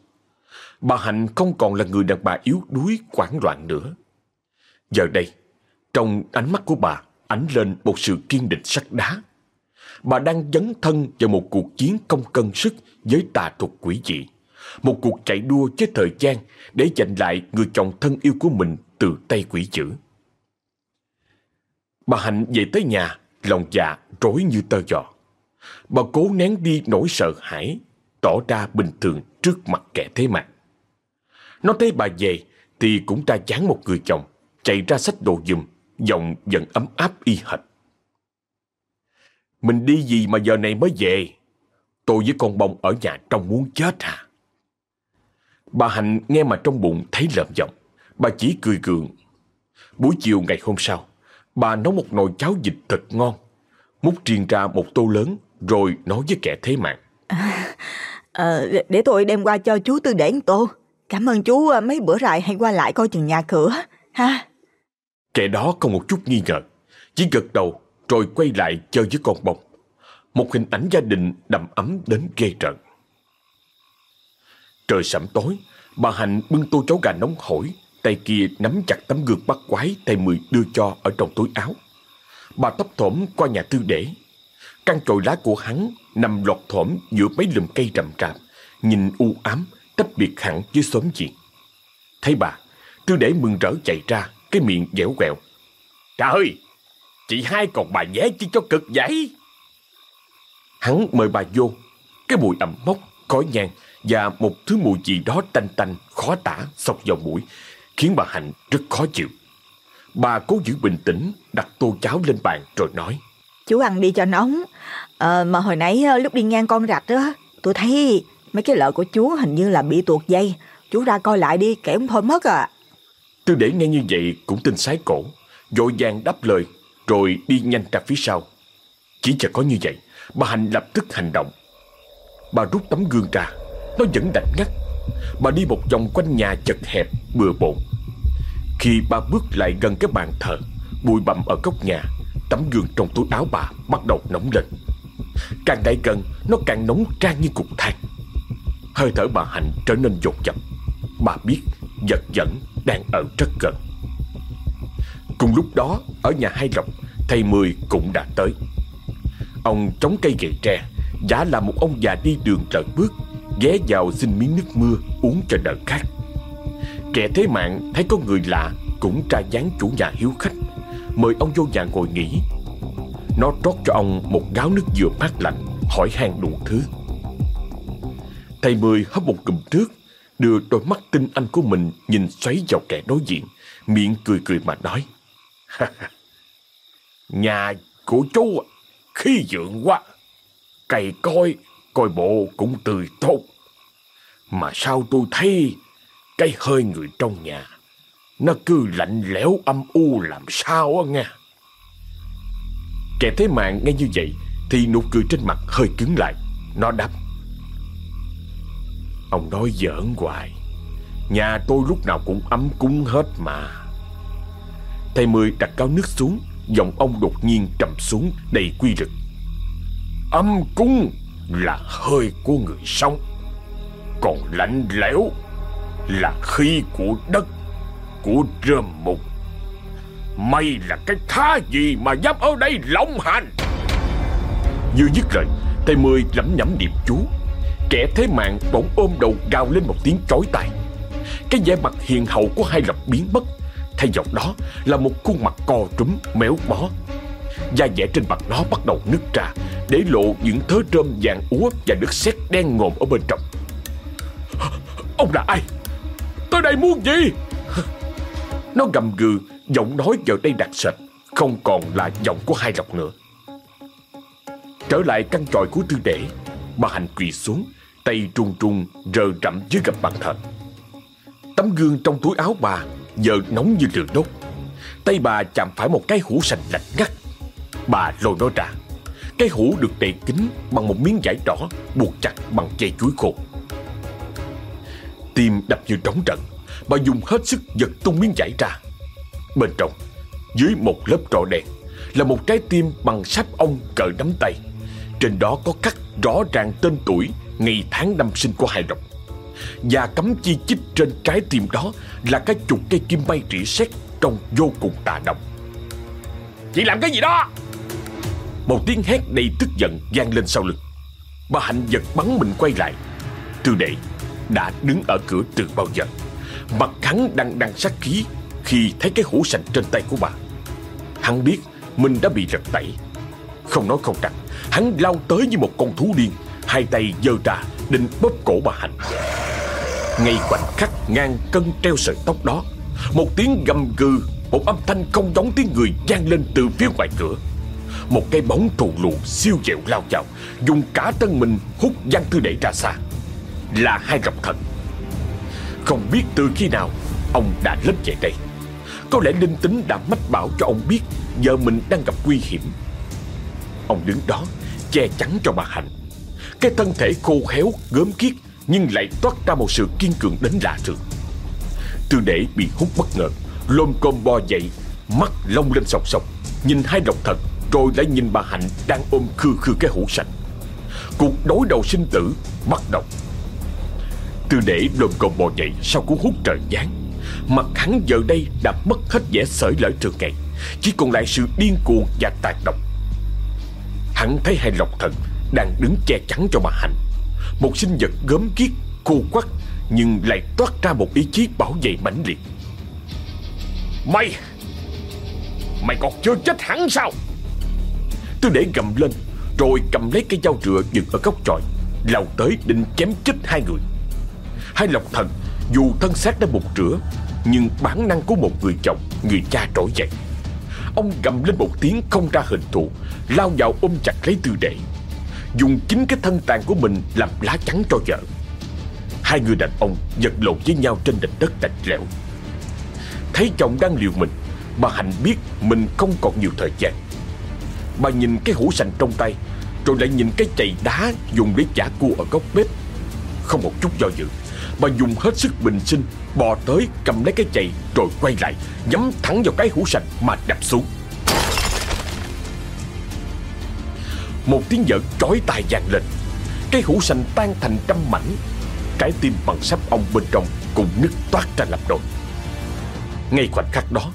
Bà Hạnh không còn là người đàn bà yếu đuối quảng loạn nữa. Giờ đây, trong ánh mắt của bà ánh lên một sự kiên định sắt đá bà đang dấn thân vào một cuộc chiến công cân sức với tà thuật quỷ dị. Một cuộc chạy đua với thời gian để giành lại người chồng thân yêu của mình từ tay quỷ dữ. Bà Hạnh về tới nhà, lòng dạ rối như tơ giò. Bà cố nén đi nỗi sợ hãi, tỏ ra bình thường trước mặt kẻ thế mạng. Nó thấy bà về thì cũng ra chán một người chồng, chạy ra sách đồ giùm, giọng dần ấm áp y hệt. Mình đi gì mà giờ này mới về? Tôi với con bông ở nhà trong muốn chết hả? Bà Hạnh nghe mà trong bụng thấy lợm giọng. Bà chỉ cười gượng. Buổi chiều ngày hôm sau, bà nấu một nồi cháo vịt thật ngon. Múc riêng ra một tô lớn rồi nói với kẻ thế mạng. À, à, để tôi đem qua cho chú Tư để tô. Cảm ơn chú à, mấy bữa rày hay qua lại coi chừng nhà cửa. ha. Kẻ đó không một chút nghi ngờ. Chỉ gật đầu rồi quay lại chơi với con bông. Một hình ảnh gia đình đầm ấm đến ghê rợn. Trời sẩm tối, bà Hạnh bưng tô cháo gà nóng hổi, tay kia nắm chặt tấm gương bắt quái tay mười đưa cho ở trong túi áo. Bà tấp thổm qua nhà tư để. Căn trội lá của hắn nằm lọt thổm giữa mấy lùm cây rậm rạp, nhìn u ám, tách biệt hẳn với xóm diện. Thấy bà, tư để mừng rỡ chạy ra, cái miệng dẻo quẹo. Trời Chị hai còn bà nhé chứ cho cực vậy. Hắn mời bà vô. Cái mùi ẩm mốc, khói nhang Và một thứ mùi gì đó tanh tanh Khó tả, sọc vào mũi Khiến bà Hạnh rất khó chịu. Bà cố giữ bình tĩnh Đặt tô cháo lên bàn rồi nói. Chú ăn đi cho nóng. À, Mà hồi nãy ờ, lúc đi ngang con rạch đó Tôi thấy mấy cái lợi của chú hình như là bị tuột dây. Chú ra coi lại đi kẻo thôi mất à. Tôi để nghe như vậy cũng tin sái cổ Vội vàng đáp lời rồi đi nhanh ra phía sau. Chỉ chờ có như vậy, bà Hạnh lập tức hành động. Bà rút tấm gương ra Nó vẫn lạnh ngắt. Bà đi một vòng quanh nhà chật hẹp bừa bộn. Khi bà bước lại gần cái bàn thờ Bụi bặm ở góc nhà Tấm gương trong túi áo bà bắt đầu nóng lên. Càng đại gần Nó càng nóng trang như cục than. Hơi thở bà Hạnh trở nên dồn dập. Bà biết giật dẫn đang ở rất gần. Cùng lúc đó Ở nhà hai lộc Thầy Mười cũng đã tới. Ông chống cây gậy tre, Giả là một ông già đi đường lợn bước, Ghé vào xin miếng nước mưa Uống cho đỡ khát. Kẻ thế mạng thấy có người lạ Cũng tra dáng chủ nhà hiếu khách, Mời ông vô nhà ngồi nghỉ. Nó rót cho ông một gáo nước dừa mát lạnh, Hỏi han đủ thứ. Thầy Mười hấp một cụm trước, Đưa đôi mắt tinh anh của mình Nhìn xoáy vào kẻ đối diện, Miệng cười cười mà nói Nhà của chú Khí dưỡng quá. Cày coi Coi bộ cũng tươi tốt. Mà sao tôi thấy Cái hơi người trong nhà, Nó cứ lạnh lẽo âm u làm sao á nghe? Kẻ thế mạng nghe như vậy Thì nụ cười trên mặt hơi cứng lại, Nó đáp. Ông nói giỡn hoài, Nhà tôi lúc nào cũng ấm cúng hết mà. Thầy Mười đặt cao nước xuống Giọng ông đột nhiên trầm xuống đầy quy lực. Âm cung là hơi của người sống, Còn lạnh lẽo là khí của đất, Của rơm mục. Mày là cái thá gì mà dám ở đây lộng hành? Vừa dứt lời, tay Mười lẩm nhẩm niệm chú. Kẻ thế mạng bỗng ôm đầu gào lên một tiếng chói tai. Cái vẻ mặt hiền hậu của hai lập biến mất. Thay vào đó là một khuôn mặt co trúm, méo mó. Da dẻ trên mặt nó bắt đầu nứt ra, Để lộ những thớ rơm vàng úa Và nước sét đen ngòm ở bên trong. Ông là ai? Tới đây muốn gì? Nó gầm gừ, Giọng nói giờ đây đặc sệt, Không còn là giọng của hai lọc nữa. Trở lại căn tròi của tư đệ Bà Hành quỳ xuống, Tay trung trung rờ rậm dưới gầm bàn thờ. Tấm gương trong túi áo bà Giờ nóng như lửa đốt. Tay bà chạm phải một cái hũ sành lạnh ngắt. Bà lôi nó ra. Cái hũ được đậy kín bằng một miếng vải đỏ Buộc chặt bằng dây chuối khô. Tim đập như trống trận. Bà dùng hết sức giật tung miếng vải ra. Bên trong, Dưới một lớp trọ đèn, Là một trái tim bằng sáp ong cỡ nắm tay. Trên đó có khắc rõ ràng tên tuổi Ngày tháng năm sinh của hai độc và cắm chi chít trên trái tim đó Là cái chục cây kim bay rỉ sét Trông vô cùng tà độc Chị làm cái gì đó? Một tiếng hét đầy tức giận vang lên sau lưng. Bà Hạnh giật bắn mình quay lại. Tư đệ đã đứng ở cửa từ bao giờ? Mặt hắn đang đang sát khí Khi thấy cái hũ sành trên tay của bà. Hắn biết mình đã bị lật tẩy. Không nói không rằng, Hắn lao tới như một con thú điên Hai tay giơ ra, định bóp cổ bà Hạnh. Ngay khoảnh khắc ngang cân treo sợi tóc đó, Một tiếng gầm gừ, Một âm thanh không giống tiếng người vang lên từ phía ngoài cửa. Một cái bóng trù lù siêu dẹo lao vào, Dùng cả thân mình hút văn thư đệ ra xa. Là hai gặp thật Không biết từ khi nào, Ông đã lết về đây. Có lẽ linh tính đã mách bảo cho ông biết, Giờ mình đang gặp nguy hiểm. Ông đứng đó, che chắn cho bà Hạnh. Cái thân thể khô héo gớm kiết Nhưng lại toát ra một sự kiên cường đến lạ thường. Tư để bị hút bất ngờ, Lôm côm bo dậy, Mắt long lên sọc sọc, Nhìn hai độc thật, Rồi lại nhìn bà Hạnh đang ôm khư khư cái hũ sạch. Cuộc đối đầu sinh tử bắt đầu. Tư để lồm cồm bò dậy Sau cú hút trời giáng. Mặt hắn giờ đây đã mất hết vẻ sởi lỡ thường ngày, Chỉ còn lại sự điên cuồng và tàn độc. Hắn thấy hai lộc thần đang đứng che chắn cho bà Hạnh. Một sinh vật gớm ghiếc, khô quắc Nhưng lại toát ra một ý chí bảo vệ mãnh liệt. Mày! Mày còn chưa chết hẳn sao? Tôi để gầm lên, Rồi cầm lấy cây dao rựa dựng ở góc tròi, lao tới định chém chết hai người. Hai lộc thần, Dù thân xác đã bục rửa, Nhưng bản năng của một người chồng, Người cha trỗi dậy. Ông gầm lên một tiếng không ra hình thù, Lao vào ôm chặt lấy tư đệ. Dùng chính cái thân tàn của mình Làm lá chắn cho vợ. Hai người đàn ông vật lộn với nhau Trên nền đất tạch lẽo. Thấy chồng đang liều mình, Bà Hạnh biết mình không còn nhiều thời gian. Bà nhìn cái hũ sành trong tay, Rồi lại nhìn cái chày đá dùng để chả cua ở góc bếp. Không một chút do dự, Bà dùng hết sức bình sinh Bò tới cầm lấy cái chày Rồi quay lại, Nhắm thẳng vào cái hũ sành mà đập xuống. Một tiếng giỡn trói tai vang lên. Cái hũ sành tan thành trăm mảnh. Trái tim bằng sắp ong bên trong Cũng nứt toát ra làm đôi Ngay khoảnh khắc đó,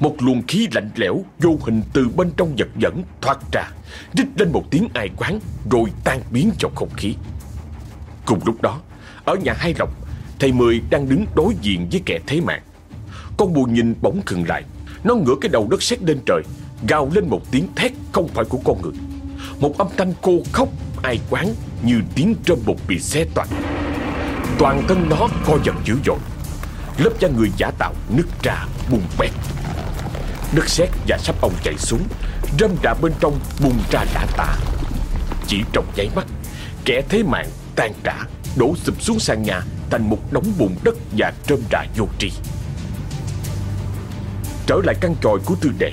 Một luồng khí lạnh lẽo Vô hình từ bên trong vật dẫn thoát ra, Rít lên một tiếng ai quán Rồi tan biến trong không khí. Cùng lúc đó, Ở nhà hai lộc, Thầy Mười đang đứng đối diện với kẻ thế mạng. Con bùa nhìn bỗng khừng lại, Nó ngửa cái đầu đất sét lên trời, Gào lên một tiếng thét không phải của con người. Một âm thanh cô khóc, ai quán, Như tiếng trơm bột bị xé toạc. Toàn thân nó co giật dữ dội. Lớp da người giả tạo nứt ra bùng bét Đất sét và sắp ông chạy xuống, Râm rạ bên trong bùng ra lã tả. Chỉ trong nháy mắt, Kẻ thế mạng tan rã, Đổ sụp xuống sàn nhà Thành một đống bùn đất và trơm rạ vô tri. Trở lại căn tròi của tư đệ,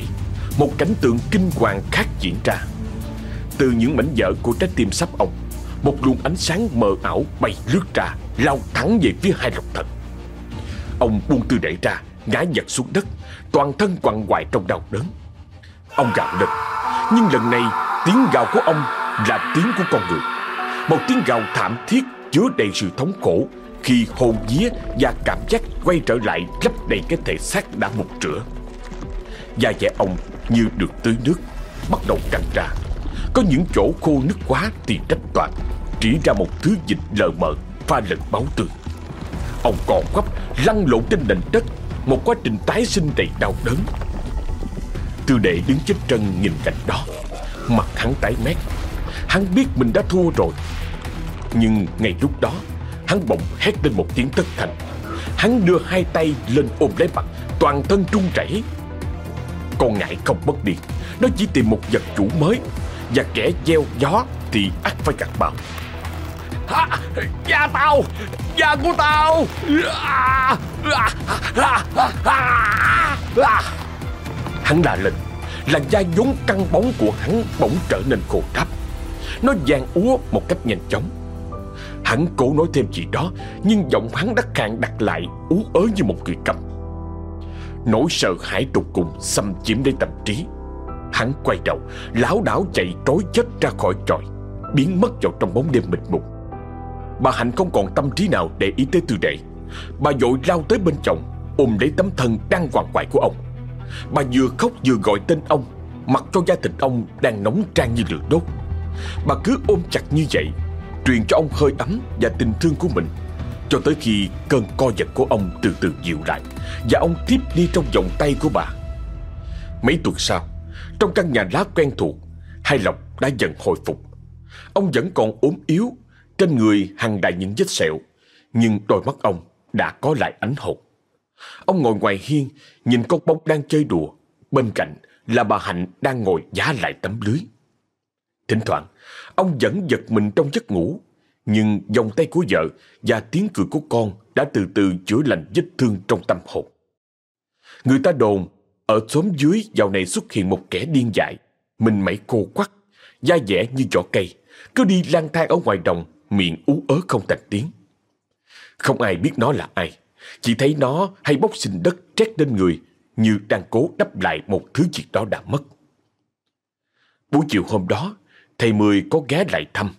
Một cảnh tượng kinh hoàng khác diễn ra. Từ những mảnh vỡ của trái tim sắp ông Một luồng ánh sáng mờ ảo bay lướt ra, Lao thẳng về phía hai lộc thần. Ông buông tư đẩy ra, Ngã giật xuống đất, Toàn thân quằn quại trong đau đớn. Ông gào lên, Nhưng lần này tiếng gào của ông là tiếng của con người. Một tiếng gào thảm thiết chứa đầy sự thống khổ, Khi hồn vía và cảm giác quay trở lại lấp đầy cái thể xác đã mục rửa. Da dẻ ông như được tưới nước, Bắt đầu căng ra. Có những chỗ khô nước quá thì rách toàn Chỉ ra một thứ dịch lờ mờ, Pha lẫn máu tươi. Ông còn quắp, lăn lộn trên nền đất, Một quá trình tái sinh đầy đau đớn. Tư đệ đứng chết trân nhìn cảnh đó. Mặt hắn tái mét. Hắn biết mình đã thua rồi. Nhưng ngay lúc đó, Hắn bỗng hét lên một tiếng tất thành Hắn đưa hai tay lên ôm lấy mặt, Toàn thân trung chảy. Con ngại không mất đi. Nó chỉ tìm một vật chủ mới. Và kẻ gieo gió thì ắt phải gặt bào à, Da tao! Da của tao! À, à, à, à, à. Hắn la lên Làn da vốn căng bóng của hắn bỗng trở nên khô ráp Nó vàng úa một cách nhanh chóng. Hắn cố nói thêm gì đó Nhưng giọng hắn đắc cạn đặt lại Ú ớ như một người cầm. Nỗi sợ hãi tột cùng xâm chiếm lấy tâm trí Hắn quay đầu, Láo đảo chạy trối chết ra khỏi tròi, Biến mất vào trong bóng đêm mịt mù. Bà Hạnh không còn tâm trí nào để ý tới tư đệ. Bà vội lao tới bên chồng, Ôm lấy tấm thân đang hoàng quại của ông. Bà vừa khóc vừa gọi tên ông, Mặc cho da thịt ông đang nóng trang như lửa đốt. Bà cứ ôm chặt như vậy, Truyền cho ông hơi ấm và tình thương của mình, Cho tới khi cơn co giật của ông từ từ dịu lại Và ông tiếp đi trong vòng tay của bà. Mấy tuần sau trong căn nhà lá quen thuộc, Hai Lộc đã dần hồi phục. Ông vẫn còn ốm yếu, Trên người hằng đại những vết sẹo, Nhưng đôi mắt ông đã có lại ánh hồn. Ông ngồi ngoài hiên, Nhìn con bông đang chơi đùa. Bên cạnh là bà Hạnh đang ngồi giá lại tấm lưới. Thỉnh thoảng, Ông vẫn giật mình trong giấc ngủ, Nhưng dòng tay của vợ Và tiếng cười của con Đã từ từ chữa lành vết thương trong tâm hồn. Người ta đồn ở xóm dưới dạo này xuất hiện một kẻ điên dại Mình mẩy cô quắc Da dẻ như vỏ cây Cứ đi lang thang ở ngoài đồng Miệng ú ớ không thành tiếng Không ai biết nó là ai chỉ thấy nó hay bốc sinh đất trét lên người như đang cố đắp lại một thứ gì đó đã mất. Buổi chiều hôm đó, thầy Mười có ghé lại thăm.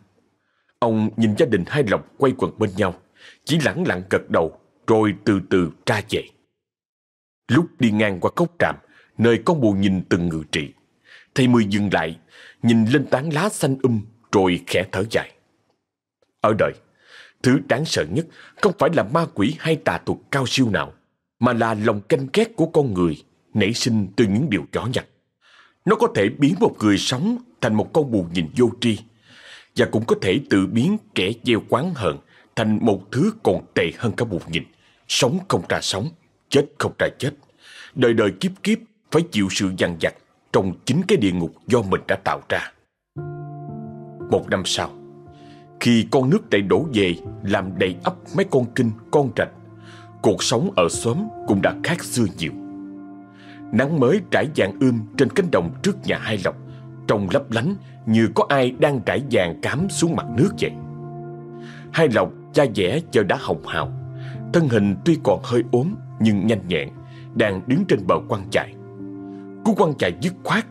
Ông nhìn gia đình hai lộc quay quần bên nhau, chỉ lẳng lặng gật đầu rồi từ từ ra về. Lúc đi ngang qua cốc tràm, nơi con bồ nhìn từng ngự trị, thầy Mười dừng lại, nhìn lên tán lá xanh um rồi khẽ thở dài. Ở đời, Thứ đáng sợ nhất không phải là ma quỷ hay tà thuật cao siêu nào, mà là lòng canh ghét của con người nảy sinh từ những điều nhỏ nhặt. Nó có thể biến một người sống thành một con bù nhìn vô tri, và cũng có thể tự biến kẻ gieo quán hận thành một thứ còn tệ hơn cả bù nhìn, sống không ra sống, chết không ra chết. Đời đời kiếp kiếp phải chịu sự dằn vặt trong chính cái địa ngục do mình đã tạo ra. Một năm sau, khi con nước đầy đổ về làm đầy ấp mấy con kinh, con trạch, cuộc sống ở xóm cũng đã khác xưa nhiều. Nắng mới trải dạng ươm trên cánh đồng trước nhà hai lộc, Trông lấp lánh như có ai đang trải vàng cám xuống mặt nước vậy Hai Lộc cha dẻ chờ đã hồng hào Thân hình tuy còn hơi ốm nhưng nhanh nhẹn Đang đứng trên bờ quan chạy Cú quan chạy dứt khoát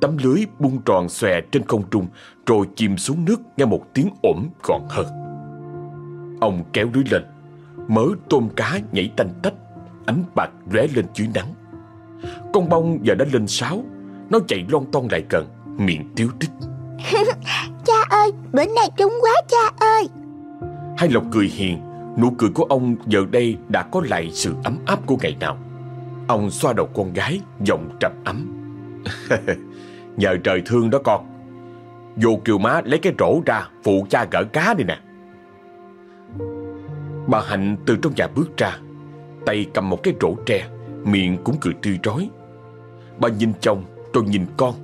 Tấm lưới bung tròn xòe trên không trung Rồi chìm xuống nước nghe một tiếng ổm gọn hơn. Ông kéo lưới lên Mớ tôm cá nhảy tanh tách Ánh bạc lóe lên dưới nắng. Con bông giờ đã lên sáu Nó chạy lon ton lại gần Miệng tiếu tích Cha ơi, bữa nay trúng quá cha ơi. Hai Lộc cười hiền Nụ cười của ông giờ đây đã có lại sự ấm áp của ngày nào. Ông xoa đầu con gái, Giọng trầm ấm. Nhờ trời thương đó con. Vô kiều má lấy cái rổ ra, Phụ cha gỡ cá đi nè. Bà Hạnh từ trong nhà bước ra, Tay cầm một cái rổ tre, Miệng cũng cười tươi rói. Bà nhìn chồng, rồi nhìn con.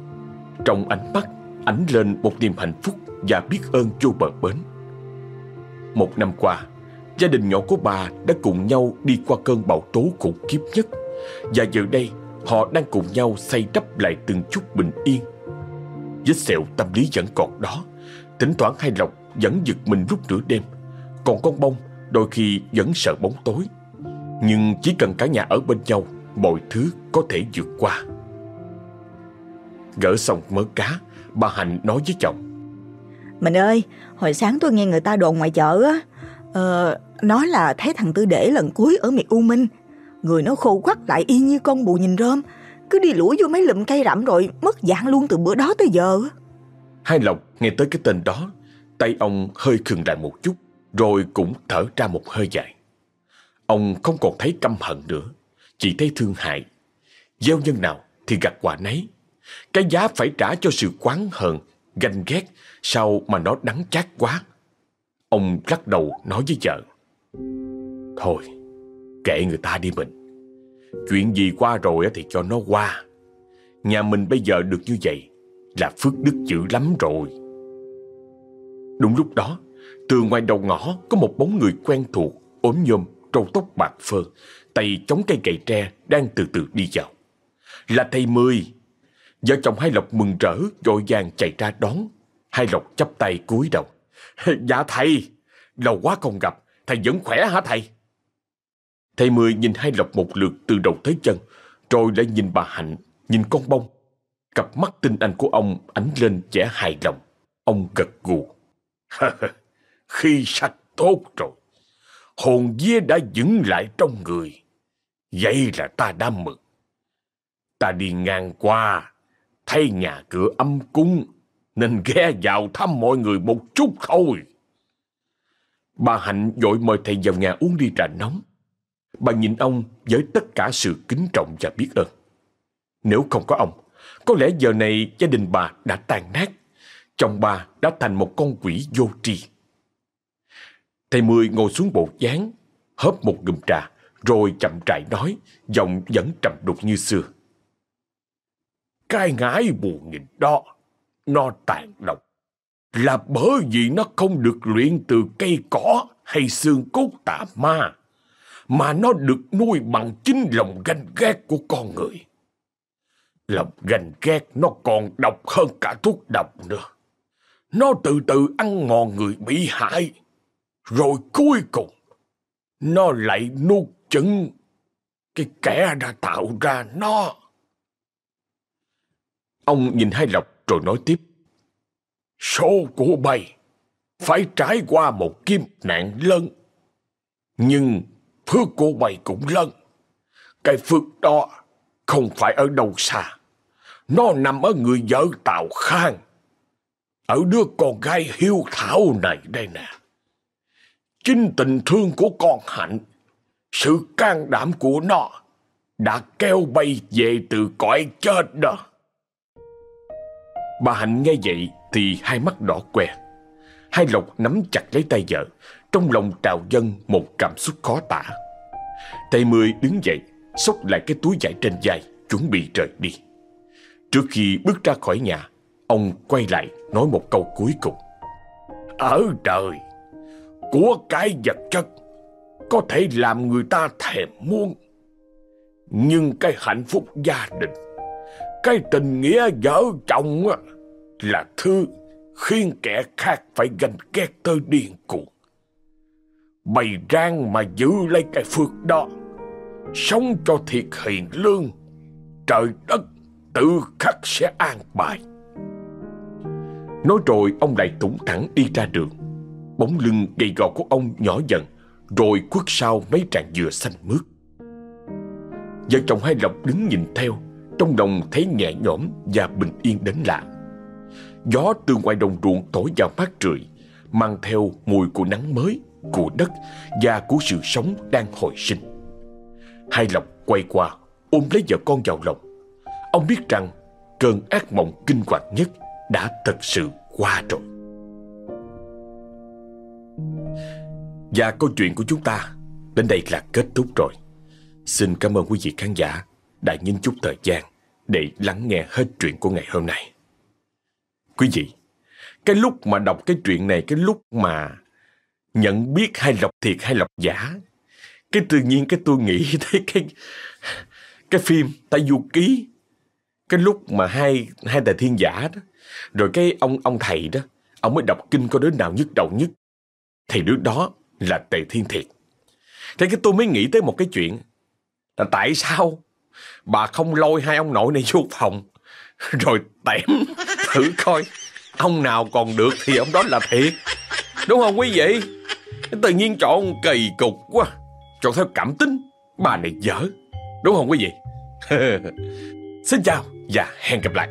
Trong ánh mắt, ánh lên một niềm hạnh phúc Và biết ơn vô bờ bến. Một năm qua Gia đình nhỏ của bà đã cùng nhau đi qua cơn bão tố khủng khiếp nhất. Và giờ đây họ đang cùng nhau xây đắp lại từng chút bình yên. Vết sẹo tâm lý vẫn còn đó. Thỉnh thoảng hai lộc vẫn giật mình lúc nửa đêm. Còn con bông đôi khi vẫn sợ bóng tối. Nhưng chỉ cần cả nhà ở bên nhau Mọi thứ có thể vượt qua. Gỡ xong mớ cá Bà Hạnh nói với chồng. Mình ơi, hồi sáng tôi nghe người ta đồn ngoài chợ á ờ, Nói là thấy thằng Tư Để lần cuối ở miệt U Minh. Người nó khô quắt lại y như con bù nhìn rơm. Cứ đi lũi vô mấy lụm cây rậm rồi Mất dạng luôn từ bữa đó tới giờ. Hai Lộc nghe tới cái tên đó Tay ông hơi khừng lại một chút Rồi cũng thở ra một hơi dài. Ông không còn thấy căm hận nữa Chỉ thấy thương hại. Gieo nhân nào thì gặt quả nấy. Cái giá phải trả cho sự quán hờn Ganh ghét Sao mà nó đắng chát quá. Ông lắc đầu nói với vợ. Thôi Kệ người ta đi mình. Chuyện gì qua rồi thì cho nó qua. Nhà mình bây giờ được như vậy Là phước đức dữ lắm rồi. Đúng lúc đó Từ ngoài đầu ngõ Có một bóng người quen thuộc ốm nhôm, râu tóc bạc phơ Tay chống cây gậy tre Đang từ từ đi vào. Là thầy Mười. Vợ chồng Hai Lộc mừng rỡ Vội vàng chạy ra đón. Hai Lộc chắp tay cúi đầu. Dạ thầy, Lâu quá không gặp, Thầy vẫn khỏe hả thầy? Thầy Mười nhìn Hai Lộc một lượt từ đầu tới chân, Rồi lại nhìn bà Hạnh, Nhìn con bông. Cặp mắt tinh anh của ông ánh lên vẻ hài lòng. Ông gật gù. Khi sạch tốt rồi, Hồn vía đã dừng lại trong người. Vậy là ta đã mừng. Ta đi ngang qua, Thấy nhà cửa âm cung nên ghé vào thăm mọi người một chút thôi. Bà Hạnh vội mời thầy vào nhà uống ly trà nóng. Bà nhìn ông với tất cả sự kính trọng và biết ơn. Nếu không có ông, Có lẽ giờ này gia đình bà đã tan nát. Chồng bà đã thành một con quỷ vô tri. Thầy Mười ngồi xuống bộ dáng, Hớp một ngụm trà, Rồi chậm trại nói, Giọng vẫn trầm đục như xưa. Cái ngái buồn nghìn đó. Nó tàn độc. Là bởi vì nó không được luyện từ cây cỏ Hay xương cốt tà ma Mà nó được nuôi bằng chính lòng ganh ghét của con người. Lòng ganh ghét nó còn độc hơn cả thuốc độc nữa. Nó từ từ ăn mòn người bị hại rồi cuối cùng, nó lại nuốt chửng cái kẻ đã tạo ra nó. Ông nhìn hai lộc rồi nói tiếp. Số của bay phải trải qua một kim nạn lớn. Nhưng phước của bay cũng lớn. Cái phước đó không phải ở đâu xa. Nó nằm ở người vợ Tào Khang. Ở đứa con gái hiếu thảo này đây nè. Chính tình thương của con Hạnh, sự can đảm của nó đã kéo bay về từ cõi chết đó. Bà Hạnh nghe vậy thì hai mắt đỏ que. Hai Lộc nắm chặt lấy tay vợ, trong lòng trào dâng một cảm xúc khó tả. Thầy Mười đứng dậy, xốc lại cái túi vải trên vai, chuẩn bị rời đi. Trước khi bước ra khỏi nhà, ông quay lại nói một câu cuối cùng. Ở trời, của cái vật chất có thể làm người ta thèm muốn. Nhưng cái hạnh phúc gia đình, cái tình nghĩa vợ chồng là thứ khiến kẻ khác phải ganh ghét tới điên cuồng. Bày rang mà giữ lấy cái phước đó, sống cho thiệt hiền lương, trời đất tự khắc sẽ an bài. Nói rồi ông lại tủng thẳng đi ra đường. Bóng lưng gầy gò của ông nhỏ dần, rồi khuất sau mấy tràng dừa xanh mướt. Vợ chồng hai lộc đứng nhìn theo, trong lòng thấy nhẹ nhõm và bình yên đến lạ. Gió từ ngoài đồng ruộng thổi vào mát rượi, mang theo mùi của nắng mới, của đất và của sự sống đang hồi sinh. Hai lộc quay qua, ôm lấy vợ con vào lòng. Ông biết rằng cơn ác mộng kinh hoàng nhất đã thật sự qua rồi. Và câu chuyện của chúng ta đến đây là kết thúc rồi. Xin cảm ơn quý vị khán giả đã nhân chút thời gian để lắng nghe hết chuyện của ngày hôm nay. Quý vị, cái lúc mà đọc cái chuyện này, cái lúc mà nhận biết hay lọc thiệt hay lọc giả, cái tự nhiên cái tôi nghĩ thấy cái cái phim Tây Du Ký, cái lúc mà hai hai tài thiên giả đó, rồi cái ông ông thầy đó, ông mới đọc kinh có đứa nào nhức đầu nhất, thì đứa đó là Tề Thiên Thiệt. Thế cái tôi mới nghĩ tới một cái chuyện là tại sao bà không lôi hai ông nội này vô phòng. Rồi tẻm thử coi, ông nào còn được thì ông đó là thiệt. Đúng không quý vị? Tự nhiên chọn kỳ cục quá. Chọn theo cảm tính, bà này dở. Đúng không quý vị? Xin chào và hẹn gặp lại.